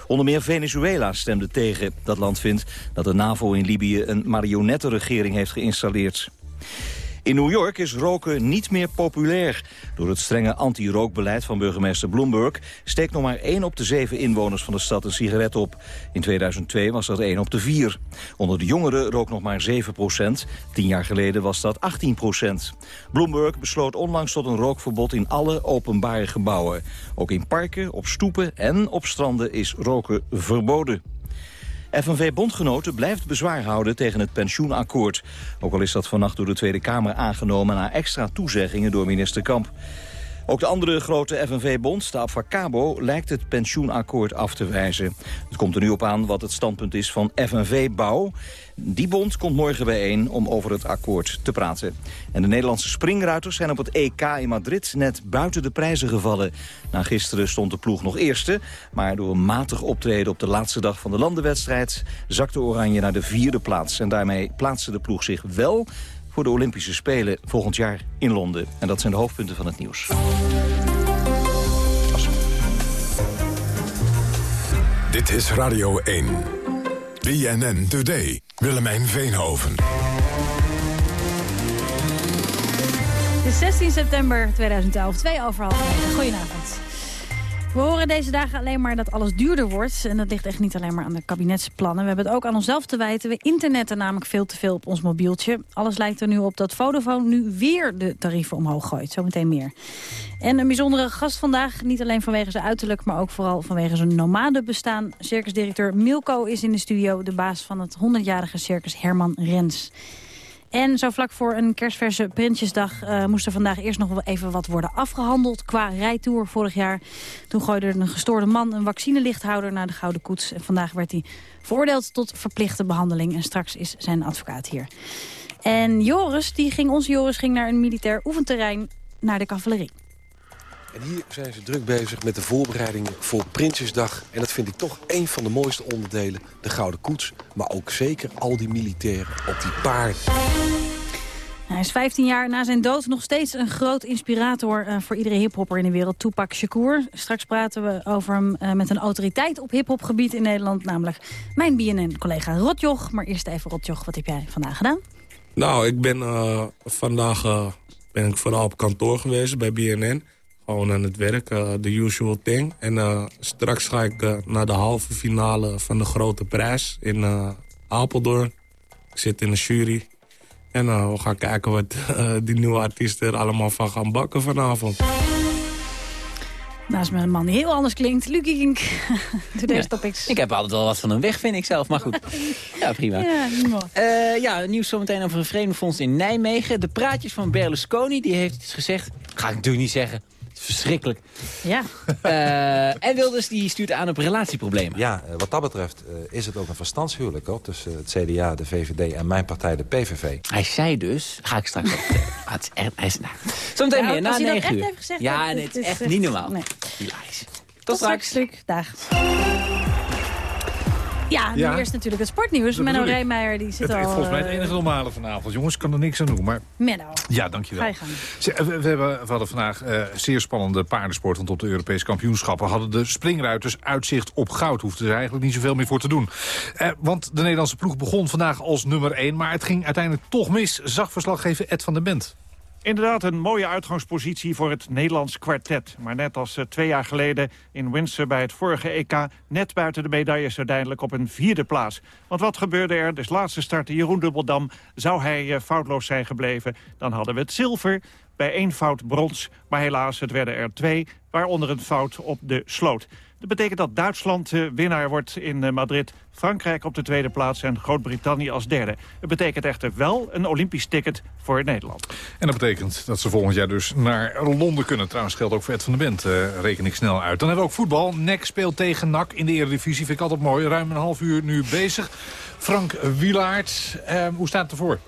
Onder meer Venezuela stemde tegen. Dat land vindt dat de NAVO in Libië een marionettenregering heeft geïnstalleerd. In New York is roken niet meer populair. Door het strenge anti-rookbeleid van burgemeester Bloomberg... steekt nog maar 1 op de 7 inwoners van de stad een sigaret op. In 2002 was dat 1 op de 4. Onder de jongeren rook nog maar 7 procent. Tien jaar geleden was dat 18 procent. Bloomberg besloot onlangs tot een rookverbod in alle openbare gebouwen. Ook in parken, op stoepen en op stranden is roken verboden. FNV-bondgenoten blijft bezwaar houden tegen het pensioenakkoord. Ook al is dat vannacht door de Tweede Kamer aangenomen... na extra toezeggingen door minister Kamp. Ook de andere grote FNV-bond, de Avacabo, lijkt het pensioenakkoord af te wijzen. Het komt er nu op aan wat het standpunt is van FNV-bouw. Die bond komt morgen bijeen om over het akkoord te praten. En de Nederlandse springruiters zijn op het EK in Madrid net buiten de prijzen gevallen. Na gisteren stond de ploeg nog eerste, maar door een matig optreden op de laatste dag van de landenwedstrijd zakte Oranje naar de vierde plaats. En daarmee plaatste de ploeg zich wel voor de Olympische Spelen volgend jaar in Londen. En dat zijn de hoofdpunten van het nieuws. Dit is Radio 1. BNN Today. Willemijn Veenhoven. Het is 16 september 2011, 2 over half negen. Goedenavond. We horen deze dagen alleen maar dat alles duurder wordt. En dat ligt echt niet alleen maar aan de kabinetsplannen. We hebben het ook aan onszelf te wijten. We internetten namelijk veel te veel op ons mobieltje. Alles lijkt er nu op dat Vodafone nu weer de tarieven omhoog gooit. Zometeen meer. En een bijzondere gast vandaag. Niet alleen vanwege zijn uiterlijk, maar ook vooral vanwege zijn nomade bestaan. Circusdirecteur Milko is in de studio. De baas van het 100-jarige circus Herman Rens. En zo vlak voor een kerstverse Prinsjesdag uh, moest er vandaag eerst nog wel even wat worden afgehandeld qua rijtour vorig jaar. Toen gooide een gestoorde man een vaccinelichthouder naar de Gouden Koets. En vandaag werd hij veroordeeld tot verplichte behandeling. En straks is zijn advocaat hier. En Joris, die ging, onze Joris ging naar een militair oefenterrein naar de cavalerie. En hier zijn ze druk bezig met de voorbereidingen voor Prinsjesdag. En dat vind ik toch een van de mooiste onderdelen. De Gouden Koets, maar ook zeker al die militairen op die paard. Hij is 15 jaar na zijn dood nog steeds een groot inspirator uh, voor iedere hiphopper in de wereld. Tupac Shakur. Straks praten we over hem uh, met een autoriteit op hiphopgebied in Nederland. Namelijk mijn BNN-collega Rotjoch. Maar eerst even Rotjoch, wat heb jij vandaag gedaan? Nou, ik ben uh, vandaag ben ik vooral op kantoor geweest bij BNN. Gewoon aan het werk, de usual thing. En straks ga ik naar de halve finale van de grote prijs in Apeldoorn. Ik zit in de jury. En uh, we gaan kijken wat uh, die nieuwe artiesten er allemaal van gaan bakken vanavond. Naast mijn man die heel anders klinkt. Luc Kink, doe deze Ja. topics. Ik heb altijd wel wat van een weg, vind ik zelf. Maar goed. Ja, prima. Ja. Eh, ja, nieuws zometeen over een vreemdefonds in Nijmegen. De praatjes van Berlusconi, die heeft iets gezegd. Ga ik natuurlijk niet zeggen. Verschrikkelijk. Ja. Eh, en Wilders die stuurt aan op relatieproblemen. Ja, eh, wat dat betreft eh, is het ook een verstandshuwelijk hoor, tussen het CDA, de VVD en mijn partij, de PVV. Hij zei dus, ga ik straks. Ah, het is echt, nou. Zometeen Nou, meer, na als hij dat 9 echt uur. heeft gezegd, ja, nee, het het is is echt niet normaal. nee. Hilarisch. Tot straks, Luc. Dag. Ja, nu Ja. eerst natuurlijk het sportnieuws. Dat Menno. Reemeijer die zit Het al... is volgens mij het eh, enige normale vanavond. Jongens, ik kan er niks aan doen. Maar Menno, ja, dankjewel. ga je gang. Ze- We, we hebben, we hadden vandaag eh, zeer spannende paardensport. Want op de Europese kampioenschappen hadden de springruiters uitzicht op goud. Hoefden ze eigenlijk niet zoveel meer voor te doen. Eh, want de Nederlandse ploeg begon vandaag als nummer 1. Maar het ging uiteindelijk toch mis, zag verslaggever Ed van der Bent. Inderdaad een mooie uitgangspositie voor het Nederlands kwartet. Maar net als eh, twee jaar geleden in Windsor bij het vorige EK... net buiten de medailles uiteindelijk op een vierde plaats. Want wat gebeurde er? Dus laatste starter Jeroen Dubbeldam. Zou hij eh, foutloos zijn gebleven, dan hadden we het zilver... bij één fout brons, maar helaas, het werden er twee... waaronder een fout op de sloot. Dat betekent dat Duitsland eh, winnaar wordt in eh, Madrid... Frankrijk op de tweede plaats en Groot-Brittannië als derde. Het betekent echter wel een Olympisch ticket voor Nederland. En dat betekent dat ze volgend jaar dus naar Londen kunnen. Trouwens geldt ook voor Ed van der Bent, eh, reken ik snel uit. Dan hebben we ook voetbal. NEC speelt tegen NAC in de Eredivisie. Vind ik altijd mooi. Ruim een half uur nu bezig. Frank Wielaert, hoe staat het ervoor?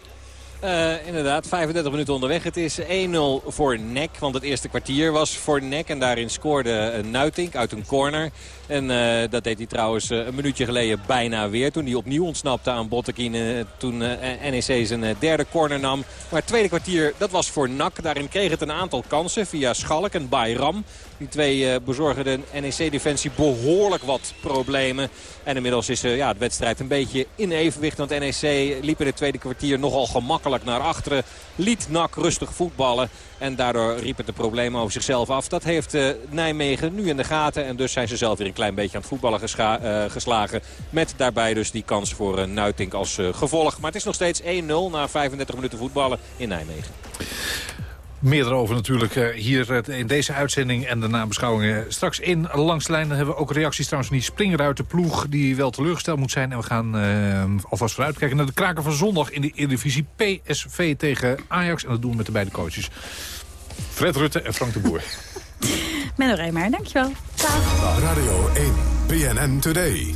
Eh, inderdaad, 35 minuten onderweg. Het is 1-0 voor NEC, want het eerste kwartier was voor NEC. En daarin scoorde eh, Nuitink uit een corner. En eh, dat deed hij trouwens eh, een minuutje geleden bijna weer. Toen hij opnieuw ontsnapte aan Bottekin. eh, toen NEC zijn derde corner nam. Maar het tweede kwartier, dat was voor NAC. Daarin kreeg het een aantal kansen via Schalk en Bayram. Die twee bezorgen de NEC-defensie behoorlijk wat problemen. En inmiddels is ja, de wedstrijd een beetje in evenwicht. Want NEC liep in het tweede kwartier nogal gemakkelijk naar achteren. Liet NAC rustig voetballen. En daardoor riep het de problemen over zichzelf af. Dat heeft Nijmegen nu in de gaten. En dus zijn ze zelf weer een klein beetje aan het voetballen eh, geslagen. Met daarbij dus die kans voor uh, Nuitink als eh, gevolg. Maar het is nog steeds 1-0 na 35 minuten voetballen in Nijmegen. Meer erover natuurlijk eh, hier eh, in deze uitzending en de nabeschouwingen. Straks in langs de lijn hebben we ook reacties trouwens van die springruitenploeg... die wel teleurgesteld moet zijn. En we gaan eh, alvast vooruitkijken naar de kraker van zondag... in de Eredivisie PSV tegen Ajax. En dat doen we met de beide coaches. Fred Rutte en Frank de Boer. Menno Reemeijer, dankjewel. Radio 1, PNN Today.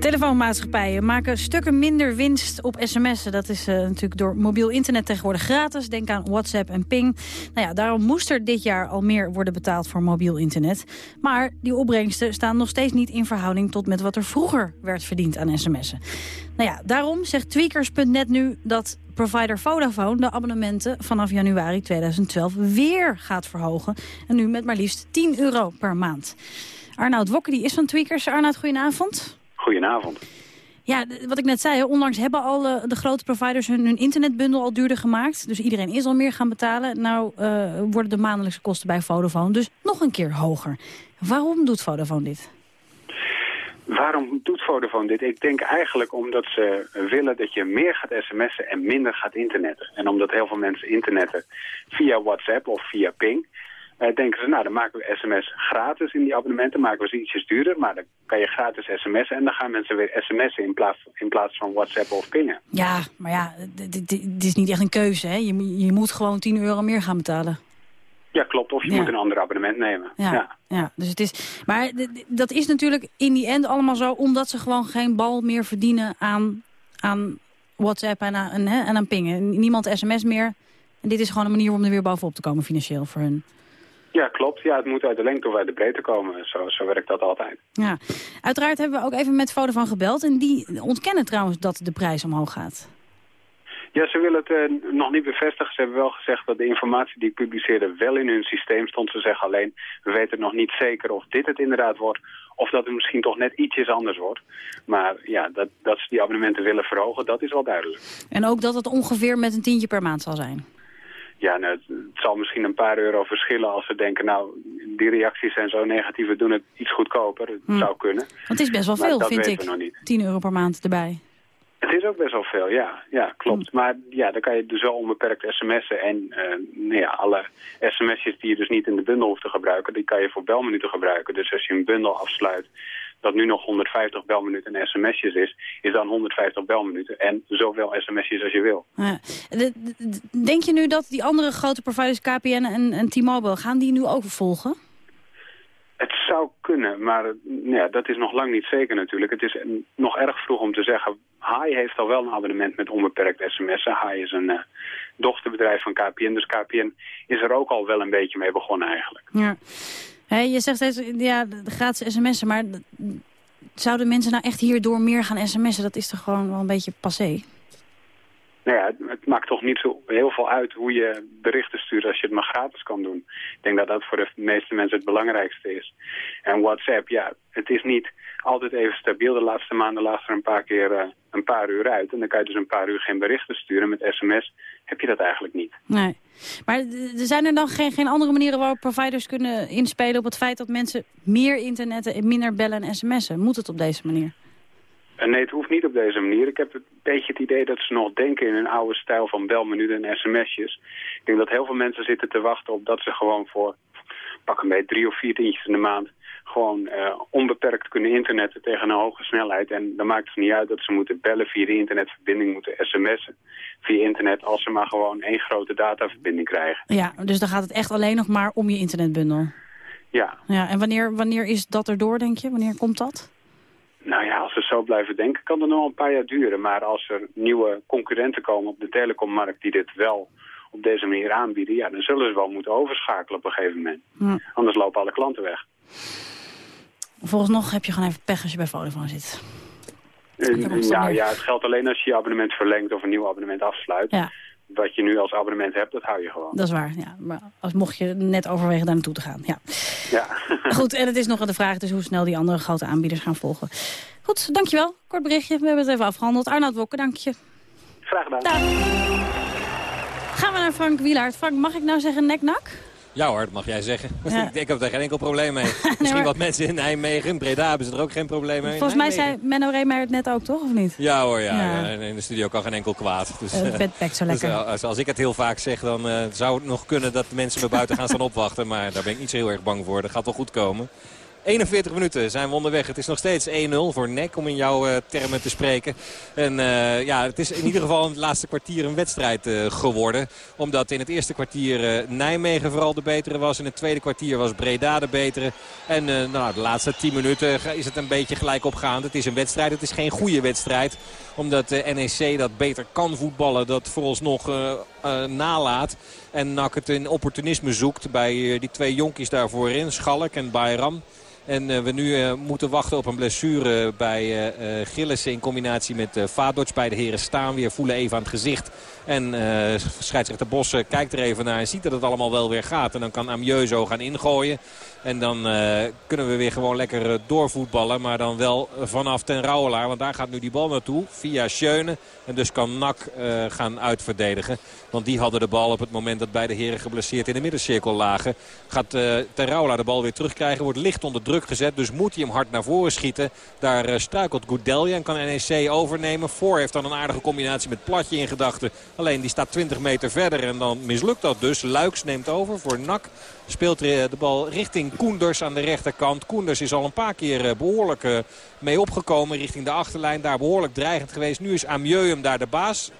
Telefoonmaatschappijen maken stukken minder winst op sms'en. Dat is uh, natuurlijk door mobiel internet tegenwoordig gratis. Denk aan WhatsApp en Ping. Nou ja, daarom moest er dit jaar al meer worden betaald voor mobiel internet. Maar die opbrengsten staan nog steeds niet in verhouding... tot met wat er vroeger werd verdiend aan sms'en. Nou ja, daarom zegt tweakers.net nu dat provider Vodafone... de abonnementen vanaf januari 2012 weer gaat verhogen. En nu met maar liefst 10 euro per maand. Arnoud Wokke die is van Tweakers. Arnoud, goedenavond. Goedenavond. Ja, wat ik net zei, onlangs hebben al de, de grote providers hun, hun, internetbundel al duurder gemaakt. Dus iedereen is al meer gaan betalen. Nou uh, worden de maandelijkse kosten bij Vodafone dus nog een keer hoger. Waarom doet Vodafone dit? Waarom doet Vodafone dit? Ik denk eigenlijk omdat ze willen dat je meer gaat sms'en en minder gaat internetten. En omdat heel veel mensen internetten via WhatsApp of via Ping... Uh, denken ze, nou, dan maken we sms gratis in die abonnementen, maken we ze ietsjes duurder, maar dan kan je gratis sms'en en dan gaan mensen weer sms'en in plaats, in plaats van WhatsApp of pingen. Ja, maar ja, dit is niet echt een keuze, hè? Je, je moet gewoon 10 euro meer gaan betalen. Ja, klopt. Of je ja. moet een ander abonnement nemen. Ja, ja. ja dus het is, maar dat is natuurlijk in die end allemaal zo... omdat ze gewoon geen bal meer verdienen aan, aan WhatsApp en aan, en, en aan pingen. Niemand sms meer. En dit is gewoon een manier om er weer bovenop te komen financieel voor hun. Ja, klopt. Ja, het moet uit de lengte of uit de breedte komen. Zo, zo werkt dat altijd. Ja, uiteraard hebben we ook even met Vodafone gebeld. En die ontkennen trouwens dat de prijs omhoog gaat. Ja, ze willen het uh, nog niet bevestigen. Ze hebben wel gezegd dat de informatie die ik publiceerde wel in hun systeem stond. Ze zeggen alleen, we weten nog niet zeker of dit het inderdaad wordt... of dat het misschien toch net ietsjes anders wordt. Maar ja, dat, dat ze die abonnementen willen verhogen, dat is wel duidelijk. En ook dat het ongeveer met een tientje per maand zal zijn? Ja, nou, het, het, zal misschien een paar euro verschillen als ze denken... nou, die reacties zijn zo negatief, we doen het iets goedkoper. Het hm. zou kunnen. Want het is best wel maar veel, vind ik. We nog niet. 10 euro per maand erbij. Het is ook best wel veel, ja. Ja, klopt. Hm. Maar ja, dan kan je dus wel onbeperkt sms'en. En nou ja, alle sms'jes die je dus niet in de bundel hoeft te gebruiken... die kan je voor belminuten gebruiken. Dus als je een bundel afsluit dat nu nog 150 belminuten en sms'jes is... is dan 150 belminuten en zoveel sms'jes als je wil. Ja. De- de- de- Denk je nu dat die andere grote providers, KPN en, en T-Mobile... gaan die nu overvolgen? Het zou kunnen, maar ja, dat is nog lang niet zeker natuurlijk. Het is nog erg vroeg om te zeggen. Hai heeft al wel een abonnement met onbeperkt sms'en. Hai is een eh, dochterbedrijf van KPN, dus KPN is er ook al wel een beetje mee begonnen eigenlijk. Ja. Je zegt steeds, ja, de gratis sms'en, maar zouden mensen nou echt hierdoor meer gaan sms'en? Dat is toch gewoon wel een beetje passé? Nou ja, het, maakt toch niet zo heel veel uit hoe je berichten stuurt als je het maar gratis kan doen. Ik denk dat dat voor de meeste mensen het belangrijkste is. En WhatsApp, ja, het is niet altijd even stabiel. De laatste maanden laat er een paar keer eh, een paar uur uit. En dan kan je dus een paar uur geen berichten sturen. Met sms heb je dat eigenlijk niet. Nee. Maar zijn er dan geen, geen andere manieren waarop providers kunnen inspelen... op het feit dat mensen meer internetten en minder bellen en sms'en? Moet het op deze manier? Nee, het hoeft niet op deze manier. Ik heb een beetje het idee dat ze nog denken in een oude stijl van belminuten en sms'jes. Ik denk dat heel veel mensen zitten te wachten op dat ze gewoon voor pak een beetje drie of vier tientjes in de maand gewoon eh, onbeperkt kunnen internetten tegen een hoge snelheid. En dan maakt het niet uit dat ze moeten bellen via de internetverbinding, moeten sms'en via internet, als ze maar gewoon één grote dataverbinding krijgen. Ja, dus dan gaat het echt alleen nog maar om je internetbundel. Ja, Ja, en wanneer, wanneer is dat erdoor, denk je? Wanneer komt dat? Nou ja, als we zo blijven denken, kan het nog een paar jaar duren. Maar als er nieuwe concurrenten komen op de telecommarkt die dit wel op deze manier aanbieden, ja, dan zullen ze wel moeten overschakelen op een gegeven moment. Ja. Anders lopen alle klanten weg. Volgens nog heb je gewoon even pech als je bij Vodafone zit. Ook nou ja, het geldt alleen als je je abonnement verlengt of een nieuw abonnement afsluit. Ja. Wat je nu als abonnement hebt, dat hou je gewoon. Dat is waar, ja. Maar als, mocht je net overwegen daar naartoe te gaan, ja. Ja. Goed, en het is nog de vraag dus hoe snel die andere grote aanbieders gaan volgen. Goed, dankjewel. Kort berichtje, we hebben het even afgehandeld. Arnoud Wokke, dank je. Graag gedaan. Gaan we naar Frank Wielaert. Frank, mag ik nou zeggen nek-nak? Ja hoor, dat mag jij zeggen. Ja. ik heb er geen enkel probleem mee. Misschien wat mensen in Nijmegen, in Breda hebben ze er ook geen probleem mee. Volgens mij zei Menno Reemer het net ook, toch? Of niet? Ja hoor, ja. Ja. ja. In de studio kan geen enkel kwaad. Dus, pakt zo dus, lekker. eh, als, als ik het heel vaak zeg, dan eh, zou het nog kunnen dat mensen me buiten gaan staan opwachten. Maar daar ben ik niet zo heel erg bang voor. Dat gaat wel goed komen. 41 minuten zijn we onderweg. Het is nog steeds 1-0 voor NEC, om in jouw eh, termen te spreken. En eh, ja, het is in ieder geval in het laatste kwartier een wedstrijd eh, geworden. Omdat in het eerste kwartier Nijmegen vooral de betere was. In het tweede kwartier was Breda de betere. En nou, de laatste 10 minuten is het een beetje gelijk opgaand. Het is een wedstrijd, het is geen goede wedstrijd. Omdat de NEC dat beter kan voetballen, dat vooralsnog nalaat. En NAC het in opportunisme zoekt bij die twee jonkies daarvoor in. Schalk en Bayram. En eh, we nu eh, moeten wachten op een blessure bij eh Gillissen in combinatie met eh Vadoc. Beide heren staan weer, voelen even aan het gezicht. En eh scheidsrechter Bos kijkt er even naar en ziet dat het allemaal wel weer gaat. En dan kan Amieux zo gaan ingooien. En dan eh, kunnen we weer gewoon lekker eh, doorvoetballen. Maar dan wel vanaf ten Rouwelaar. Want daar gaat nu die bal naartoe via Schöne. En dus kan Nak gaan uitverdedigen. Want die hadden de bal op het moment dat beide heren geblesseerd in de middencirkel lagen. Gaat ten Rouwelaar de bal weer terugkrijgen. Wordt licht onder druk gezet. Dus moet hij hem hard naar voren schieten. Daar struikelt Goudelje en kan NEC overnemen. Voor heeft dan een aardige combinatie met Platje in gedachten. Alleen die staat 20 meter verder en dan mislukt dat dus. Luiks neemt over voor Nak. Speelt eh, de bal richting Koenders aan de rechterkant. Koenders is al een paar keer eh, behoorlijk eh, mee opgekomen richting de achterlijn. Daar behoorlijk dreigend geweest. Nu is Amieux hem daar de baas.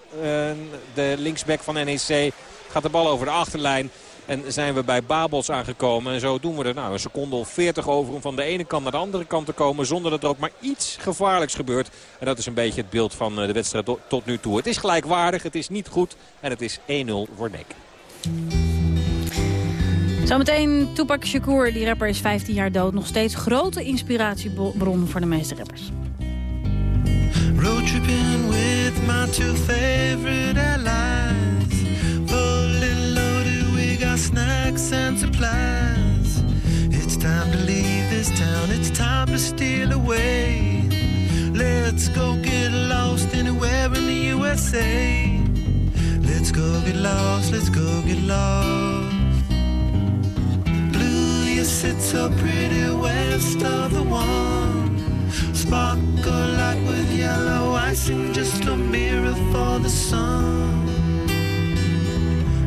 De linksback van NEC gaat de bal over de achterlijn. En zijn we bij Babels aangekomen. En zo doen we er nou, een seconde of 40 over om van de ene kant naar de andere kant te komen. Zonder dat er ook maar iets gevaarlijks gebeurt. En dat is een beetje het beeld van eh, de wedstrijd tot- tot nu toe. Het is gelijkwaardig, het is niet goed. En het is 1-0 voor Nek. Zometeen Tupac Shakur, die rapper is 15 jaar dood. Nog steeds grote inspiratiebron voor de meeste rappers. Road tripping with my two favorite allies. Snacks and supplies. It's time to leave this town, it's time to steal away. Let's go get lost anywhere in the USA. Let's go get lost, let's go get lost. Blue, you sit so pretty west of the one. Sparkle like with yellow icing, just a mirror for the sun.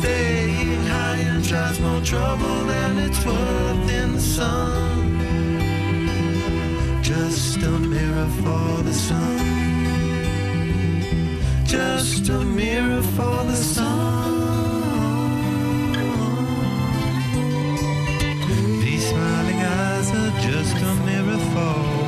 Staying high and tries more trouble than it's worth in the sun. Just a mirror for the sun. Just a mirror for the sun. These smiling eyes are just a mirror for.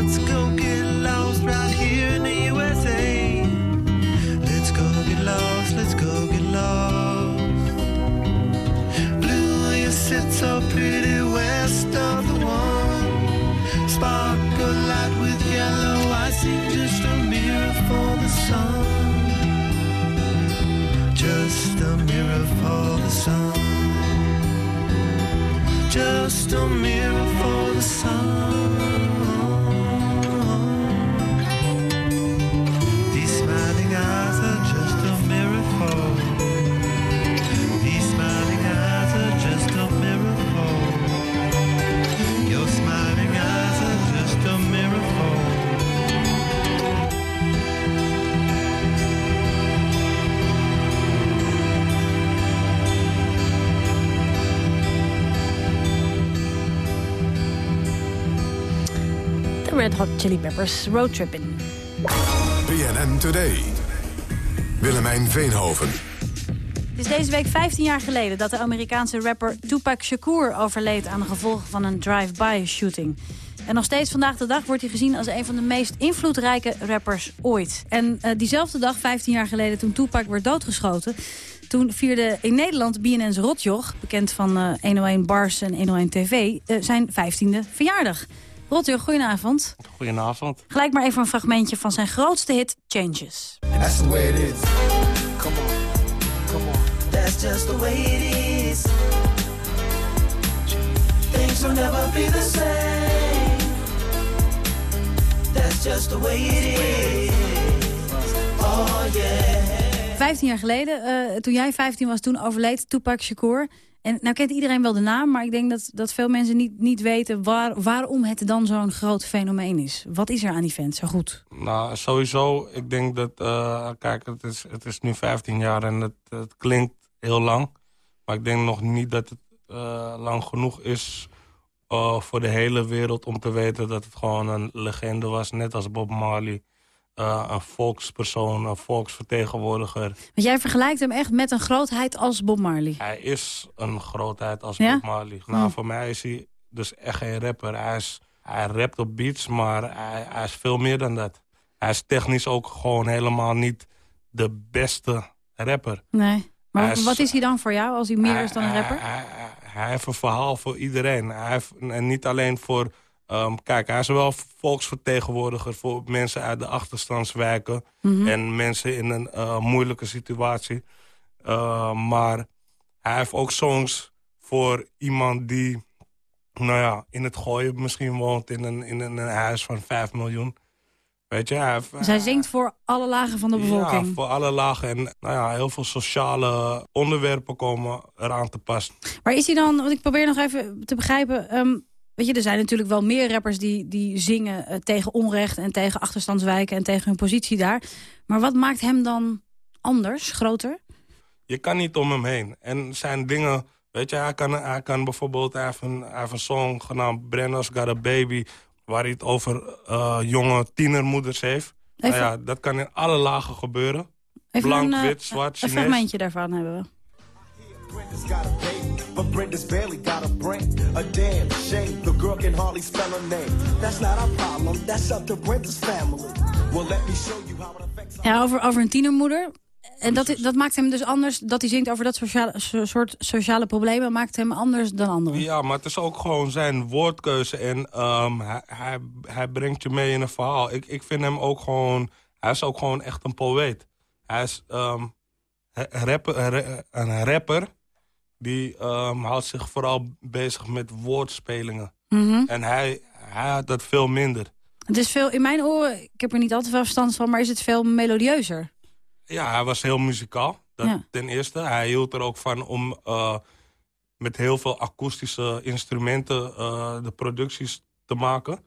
Let's go get lost right here in the USA. Let's go get lost, let's go get lost. Blue, you sit so pretty west of the one. Sparkle light with yellow just a mirror for the sun. Just a mirror for the sun. Just a mirror Red Hot Chili Peppers, Road Trippin'. BNN Today. Willemijn Veenhoven. Het is deze week 15 jaar geleden dat de Amerikaanse rapper Tupac Shakur overleed aan de gevolgen van een drive-by shooting. En nog steeds vandaag de dag wordt hij gezien als een van de meest invloedrijke rappers ooit. En eh, diezelfde dag, 15 jaar geleden, toen Tupac werd doodgeschoten... toen vierde in Nederland BNN's Rotjoch, bekend van eh 101 Bars en 101 TV... eh, zijn 15e verjaardag. Rotjoch, goedenavond. Goedenavond. Gelijk maar even een fragmentje van zijn grootste hit, Changes. That's the way it is. Come on, come on. That's just the way it is. Things will never be the same. That's just the way it is. Oh yeah. 15 jaar geleden, eh, toen jij 15 was, toen overleed Tupac Shakur. En nou kent iedereen wel de naam, maar ik denk dat, dat veel mensen niet, niet weten... Waar, waarom het dan zo'n groot fenomeen is. Wat is er aan die vent zo goed? Nou, sowieso, ik denk dat... eh, kijk, het is, het is nu 15 jaar en het, het klinkt heel lang. Maar ik denk nog niet dat het eh, lang genoeg is... eh, voor de hele wereld om te weten dat het gewoon een legende was. Net als Bob Marley. Eh, een volkspersoon, een volksvertegenwoordiger. Want jij vergelijkt hem echt met een grootheid als Bob Marley. Hij is een grootheid als Ja? Bob Marley. Nou, Hm. voor mij is hij dus echt geen rapper. Hij, is, hij rapt op beats, maar hij, hij is veel meer dan dat. Hij is technisch ook gewoon helemaal niet de beste rapper. Nee. Maar is- wat is hij dan voor jou als hij meer is dan een rapper? Hij heeft een verhaal voor iedereen. Hij heeft, en niet alleen voor... ehm, kijk, hij is wel volksvertegenwoordiger voor mensen uit de achterstandswijken... Mhm. en mensen in een eh, moeilijke situatie. Eh, maar hij heeft ook songs voor iemand die... nou ja, in het gooien misschien woont in een, in een huis van 5 miljoen. Weet je, hij heeft, Dus hij zingt voor alle lagen van de bevolking. ja, voor alle lagen. En nou ja, heel veel sociale onderwerpen komen eraan te pas. Maar is hij dan, want ik probeer nog even te begrijpen... ehm, weet je, er zijn natuurlijk wel meer rappers die, die zingen eh, tegen onrecht... en tegen achterstandswijken en tegen hun positie daar. Maar wat maakt hem dan anders, groter? je kan niet om hem heen. En zijn dingen, weet je, hij kan, hij kan bijvoorbeeld, hij heeft een, hij heeft een song genaamd Brenner's Got a Baby, waar hij het over eh, jonge tienermoeders heeft. Nou Even- ja, dat kan in alle lagen gebeuren. Even Blank, een, eh, wit, zwart, Een Chinees. fragmentje daarvan hebben we. But Brenda's barely got a brain. A damn shame, the girl can hardly spell her name. That's not our problem, that's up to Brenda's family. Well, let me show you how it affects Ja, over, over een tienermoeder. En dat, dat maakt hem dus anders, dat hij zingt over dat sociale, so- soort sociale problemen... maakt hem anders dan anderen. Ja, maar het is ook gewoon zijn woordkeuze. En ehm, hij, hij, hij brengt je mee in een verhaal. Ik, ik vind hem ook gewoon... Hij is ook gewoon echt een poëet. Hij is ehm, een rapper, een ra- een rapper die ehm, houdt zich vooral bezig met woordspelingen. Mhm. En hij, hij had dat veel minder. Het is veel, in mijn oren, ik heb er niet al te veel verstand van... maar is het veel melodieuzer. Ja, hij was heel muzikaal. Dat Ja. ten eerste. Hij hield er ook van om eh, met heel veel akoestische instrumenten eh, de producties te maken.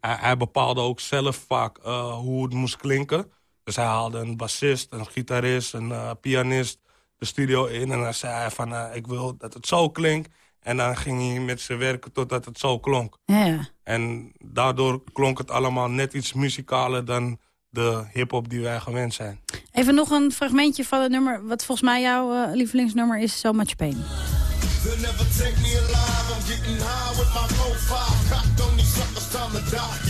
Hij, hij bepaalde ook zelf vaak eh, hoe het moest klinken. Dus hij haalde een bassist, een gitarist, een pianist de studio in. En dan zei hij van, eh, ik wil dat het zo klinkt. En dan ging hij met ze werken totdat het zo klonk. Ja. En daardoor klonk het allemaal net iets muzikaler dan de hip-hop die wij gewend zijn. Even nog een fragmentje van het nummer... wat volgens mij jouw eh, lievelingsnummer is, So Much Pain. They'll never take me alive. I'm getting high with my profile. Cocked on these suckers, time to die.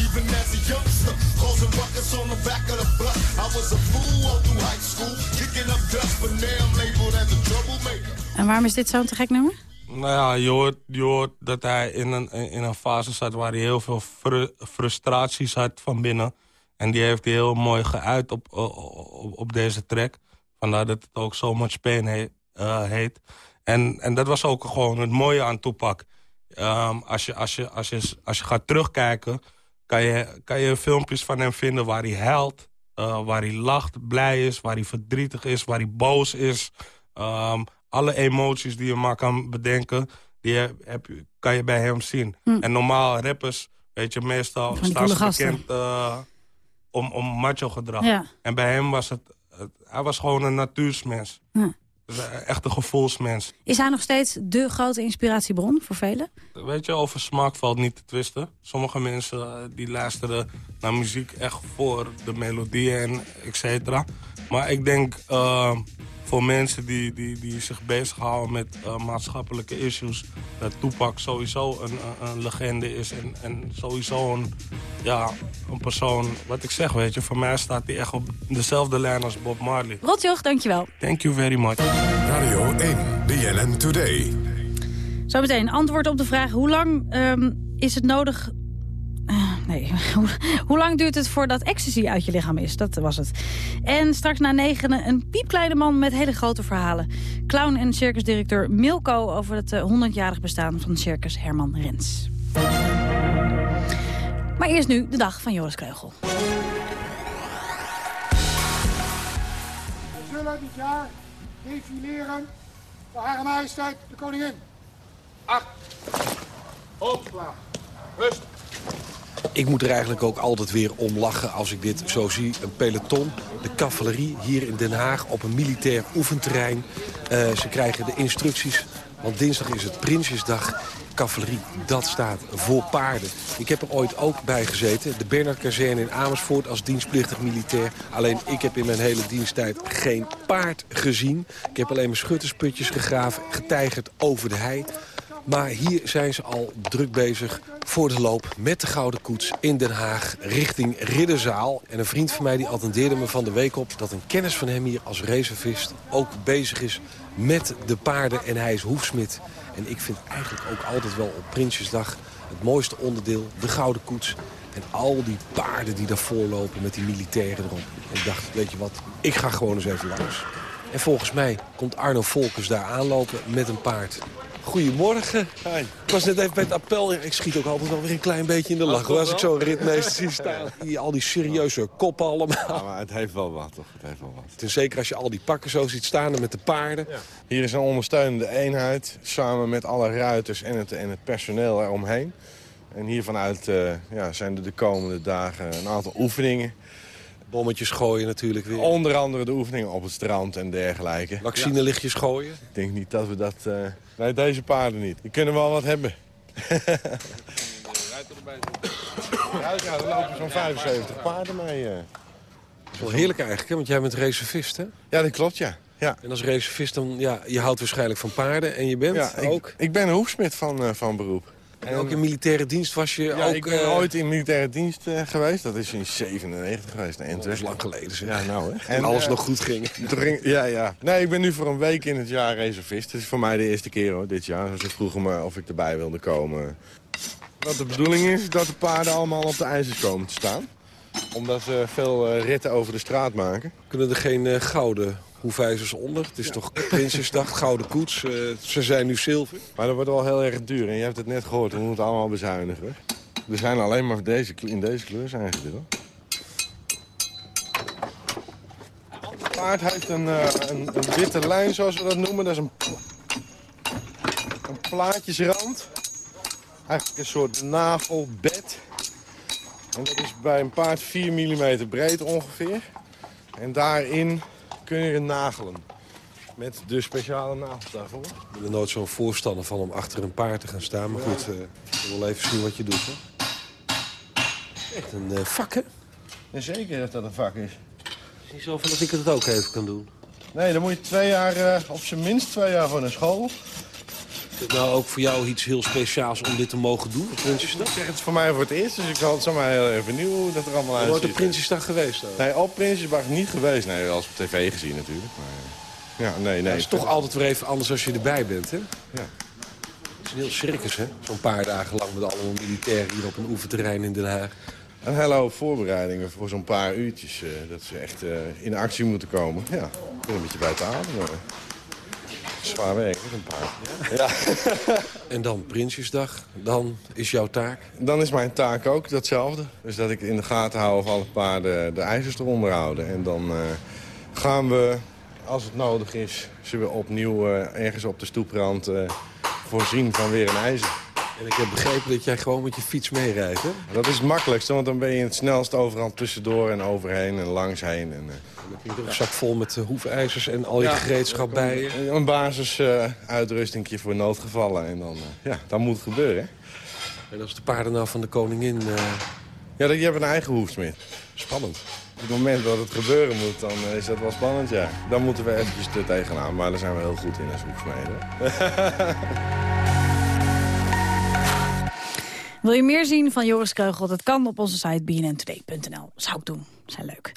Ruckus on the back of the bus. I was a fool all through high school, kicking up dust, but now I'm labeled as a troublemaker. En waarom is dit zo'n te gek nummer? Nou ja, je hoort, je hoort dat hij in een, in een fase zat waar hij heel veel fru- frustraties had van binnen. En die heeft hij heel mooi geuit op, op, op deze track. Vandaar dat het ook So Much Pain he- eh, heet. En, en dat was ook gewoon het mooie aan Toepak. Ehm, als, je, als, je, als, je, als je gaat terugkijken, kan je, kan je filmpjes van hem vinden waar hij huilt. eh, waar hij lacht, blij is, waar hij verdrietig is, waar hij boos is. Ehm, alle emoties die je maar kan bedenken, die heb, kan je bij hem zien. En normaal rappers, weet je, meestal Hm. Staan ze bekend eh, om, om macho gedrag. Ja. En bij hem was het, het- hij was gewoon een natuursmens. Echt een gevoelsmens. Is hij nog steeds de grote inspiratiebron voor velen? Weet je, over smaak valt niet te twisten. Sommige mensen eh, die luisteren naar muziek echt voor de melodieën en et cetera. Maar ik denk eh, voor mensen die, die, die zich bezighouden met eh, maatschappelijke issues... dat Tupac sowieso een, een, een legende is en, en sowieso een, ja, een persoon... Wat ik zeg, weet je, voor mij staat hij echt op dezelfde lijn als Bob Marley. Rotjoch, dankjewel. Thank you very much. Radio 1, BNN Today. Zometeen antwoord op de vraag hoe lang ehm, is het nodig... Eh, nee, hoe, hoe lang duurt het voordat ecstasy uit je lichaam is? Dat was het. En straks na negenen een piepkleine man met hele grote verhalen. Clown en circusdirecteur Milko over het eh, 100-jarig bestaan van circus Herman Rens. Maar eerst nu de dag van Joris Kreugel. We zullen dit jaar defileren voor Hare Majesteit de Koningin. Acht. Op. Klaar. Rust. Ik moet er eigenlijk ook altijd weer om lachen als ik dit zo zie. Een peloton, de cavalerie hier in Den Haag op een militair oefenterrein. Eh, ze krijgen de instructies, want dinsdag is het Prinsjesdag. Cavalerie, dat staat voor paarden. Ik heb er ooit ook bij gezeten. De Bernardkazerne in Amersfoort als dienstplichtig militair. Alleen ik heb in mijn hele diensttijd geen paard gezien. Ik heb alleen maar schuttersputjes gegraven, getijgerd over de hei. Maar hier zijn ze al druk bezig voor de loop met de Gouden Koets in Den Haag richting Ridderzaal. En een vriend van mij die attendeerde me van de week op dat een kennis van hem hier als reservist ook bezig is met de paarden. En hij is hoefsmid. En ik vind eigenlijk ook altijd wel op Prinsjesdag het mooiste onderdeel, de Gouden Koets. En al die paarden die daarvoor lopen met die militairen erop. En ik dacht, weet je wat, ik ga gewoon eens even langs. En volgens mij komt Arno Volkers daar aanlopen met een paard. Goedemorgen. Ik was net even bij het appel. Ik schiet ook altijd wel weer een klein beetje in de lach. hoor, Als ik zo'n ritmeester zie staan. Die, al die serieuze koppen allemaal. maar het heeft wel wat, toch? Het heeft wel wat. En zeker als je al die pakken zo ziet staan en met de paarden. Hier is een ondersteunende eenheid, samen met alle ruiters en het, en het personeel eromheen. En hier vanuit eh, ja, zijn er de komende dagen een aantal oefeningen. Bommetjes gooien natuurlijk weer. Onder andere de oefeningen op het strand en dergelijke. Vaccinelichtjes gooien. Ik denk niet dat we dat... eh nee, deze paarden niet. Die kunnen wel wat hebben. Ja, ja, er lopen zo'n 75 paarden mee. eh. Dat is wel heerlijk eigenlijk, hè? want jij bent reservist, hè? Ja, dat klopt, ja. ja. En als reservist, dan, ja, je houdt waarschijnlijk van paarden en je bent Ja, ik, ook... ik ben een hoefsmid van, eh, van beroep. En ook in militaire dienst was je Ja, ook... ik ben eh, ooit in militaire dienst eh, geweest. Dat is in 97 geweest. Dat is lang geleden, zeg. Ja, nou hè. En alles eh, nog goed ging. Ja, ja. Nee, ik ben nu voor een week in het jaar reservist. Het is voor mij de eerste keer hoor, dit jaar. Ze vroegen me of ik erbij wilde komen. Wat de bedoeling is, dat de paarden allemaal op de ijzers komen te staan. Omdat ze veel ritten over de straat maken. Kunnen er geen gouden hoefijzers onder? Het is toch Prinsjesdag, gouden koets. eh, ze zijn nu zilver. Maar dat wordt wel heel erg duur. En je hebt het net gehoord, we moeten allemaal bezuinigen. Er zijn alleen maar deze, in deze kleur zijn er, hoor. Het paard heeft een, eh, een, een witte lijn, zoals we dat noemen. Dat is een, een plaatjesrand. Eigenlijk een soort nagelbed. En dat is bij een paard 4 mm breed ongeveer. En daarin kun je nagelen. Met de speciale nagels daarvoor. Ik ben er nooit zo'n voorstander van om achter een paard te gaan staan. Maar goed, eh, ik wil wel even zien wat je doet. Hè? Echt een eh, vak, hè? En zeker dat dat een vak is. Het is niet zo van dat ik het ook even kan doen. Nee, dan moet je twee jaar, eh, of zijn minst twee jaar voor naar school. Het nou ook voor jou iets heel speciaals om dit te mogen doen, Prinsjesdag? Ik zeg het is voor mij voor het eerst, dus ik zal het zomaar heel even hoe dat er allemaal Je uitziet. wordt op Prinsjesdag geweest dan? Nee, op Prinsjesdag niet geweest. Nee, wel eens op tv gezien natuurlijk. Maar, ja, nee, nee. het is toch altijd weer even anders als je erbij bent, hè? Ja. Het is een heel circus, hè? Zo'n paar dagen lang met allemaal militairen hier op een oefenterrein in Den Haag. Een hele hoop voorbereidingen voor zo'n paar uurtjes. eh, dat ze echt eh, in actie moeten komen. Ja, ik ben een beetje buiten adem. Zwaar werk, een paard. Ja. En dan Prinsjesdag, dan is jouw taak? Dan is mijn taak ook datzelfde. Dus dat ik in de gaten hou of alle paarden de ijzers eronder houden. En dan eh, gaan we, als het nodig is, ze weer opnieuw eh, ergens op de stoeprand eh, voorzien van weer een ijzer. En ik heb begrepen dat jij gewoon met je fiets meerijdt, hè? Dat is het makkelijkste, want dan ben je het snelst overal tussendoor en overheen en langs heen. En, eh, Een zak vol met eh, hoefijzers en al je gereedschap bij je. Een basis uitrustingje voor noodgevallen. En dan, eh, ja, dat moet gebeuren. hè. En als de paarden nou van de koningin... eh, Ja, je hebt een eigen hoefsmid. Spannend. Op het moment dat het gebeuren moet, dan is dat wel spannend, ja. Dan moeten we eventjes er tegenaan, maar daar zijn we heel goed in als hoefsmeden. Wil je meer zien van Joris Kreugel? Dat kan op onze site bnntoday.nl. Zou ik doen. Zijn leuk.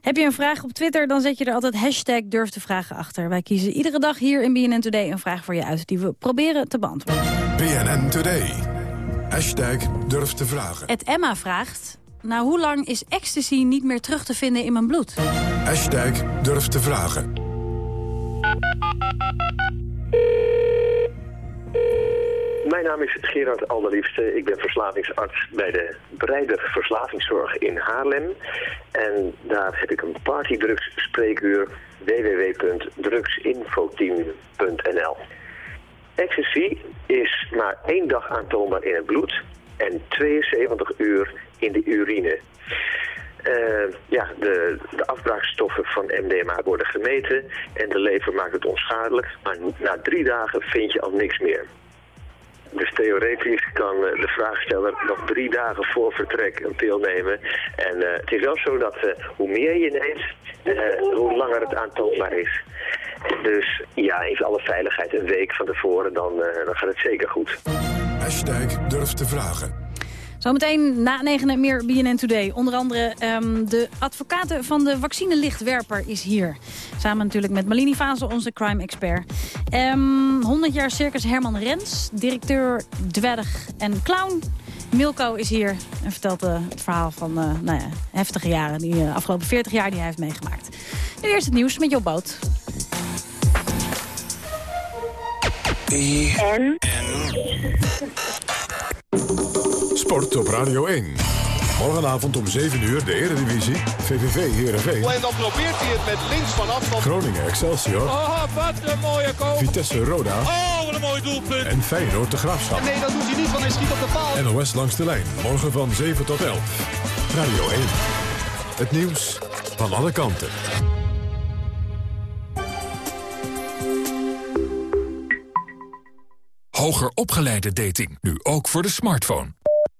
Heb je een vraag op Twitter, dan zet je er altijd hashtag durf te vragen achter. Wij kiezen iedere dag hier in BNN Today een vraag voor je uit... die we proberen te beantwoorden. BNN Today. Hashtag durf te vragen. Het Emma vraagt... Na hoe lang is ecstasy niet meer terug te vinden in mijn bloed? Hashtag durf te vragen. Mijn naam is Gerard Alderliefste. Ik ben verslavingsarts bij de Breider Verslavingszorg in Haarlem. En daar heb ik een partydrugs spreekuur www.drugsinfoteam.nl Ecstasy is maar één dag aantoonbaar in het bloed en 72 uur in de urine. Eh, ja, de, de afbraakstoffen van MDMA worden gemeten en de lever maakt het onschadelijk. Maar na drie dagen vind je al niks meer. Dus theoretisch kan eh, de vraagsteller nog drie dagen voor vertrek een pil nemen. En eh, het is wel zo dat eh, hoe meer je neemt, hoe langer het aantoonbaar is. Dus ja, in alle veiligheid een week van tevoren, dan, dan gaat het zeker goed. Hashtag durf te vragen. Zometeen na negenen meer BNN Today. Onder andere ehm, de advocaten van de vaccinelichtwerper is hier. Samen natuurlijk met Malini Vazel, onze crime-expert. Ehm 100 jaar Circus Herman Rens, directeur Dwerg en Clown. Milko is hier en vertelt eh, het verhaal van eh, nou ja, heftige jaren. Die eh, afgelopen 40 jaar die hij heeft meegemaakt. Nu eerst het nieuws met Job Boot. En? Sport op Radio 1. Morgenavond om 7 uur de Eredivisie. VVV Heerenveen. En dan probeert hij het met links van afstand. Groningen Excelsior. Oh, wat een mooie goal. Vitesse Roda. Oh, wat een mooi doelpunt. En Feyenoord de Graafschap. Nee, dat doet hij niet, want hij schiet op de paal. NOS langs de lijn. Morgen van 7 tot 11. Radio 1. Het nieuws van alle kanten. Hoger opgeleide dating, nu ook voor de smartphone.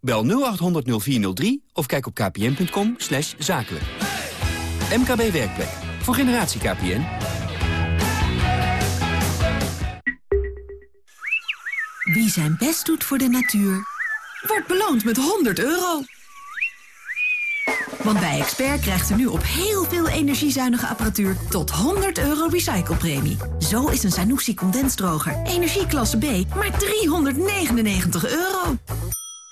Bel 0800 0403 of kijk op kpn.com zakelijk. MKB Werkplek. Voor generatie KPN. Wie zijn best doet voor de natuur, wordt beloond met 100 euro. Want bij Expert krijgt u nu op heel veel energiezuinige apparatuur tot 100 euro recyclepremie. Zo is een Sanusi condensdroger energieklasse B maar 399 euro.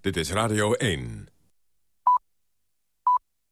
Dit is Radio 1.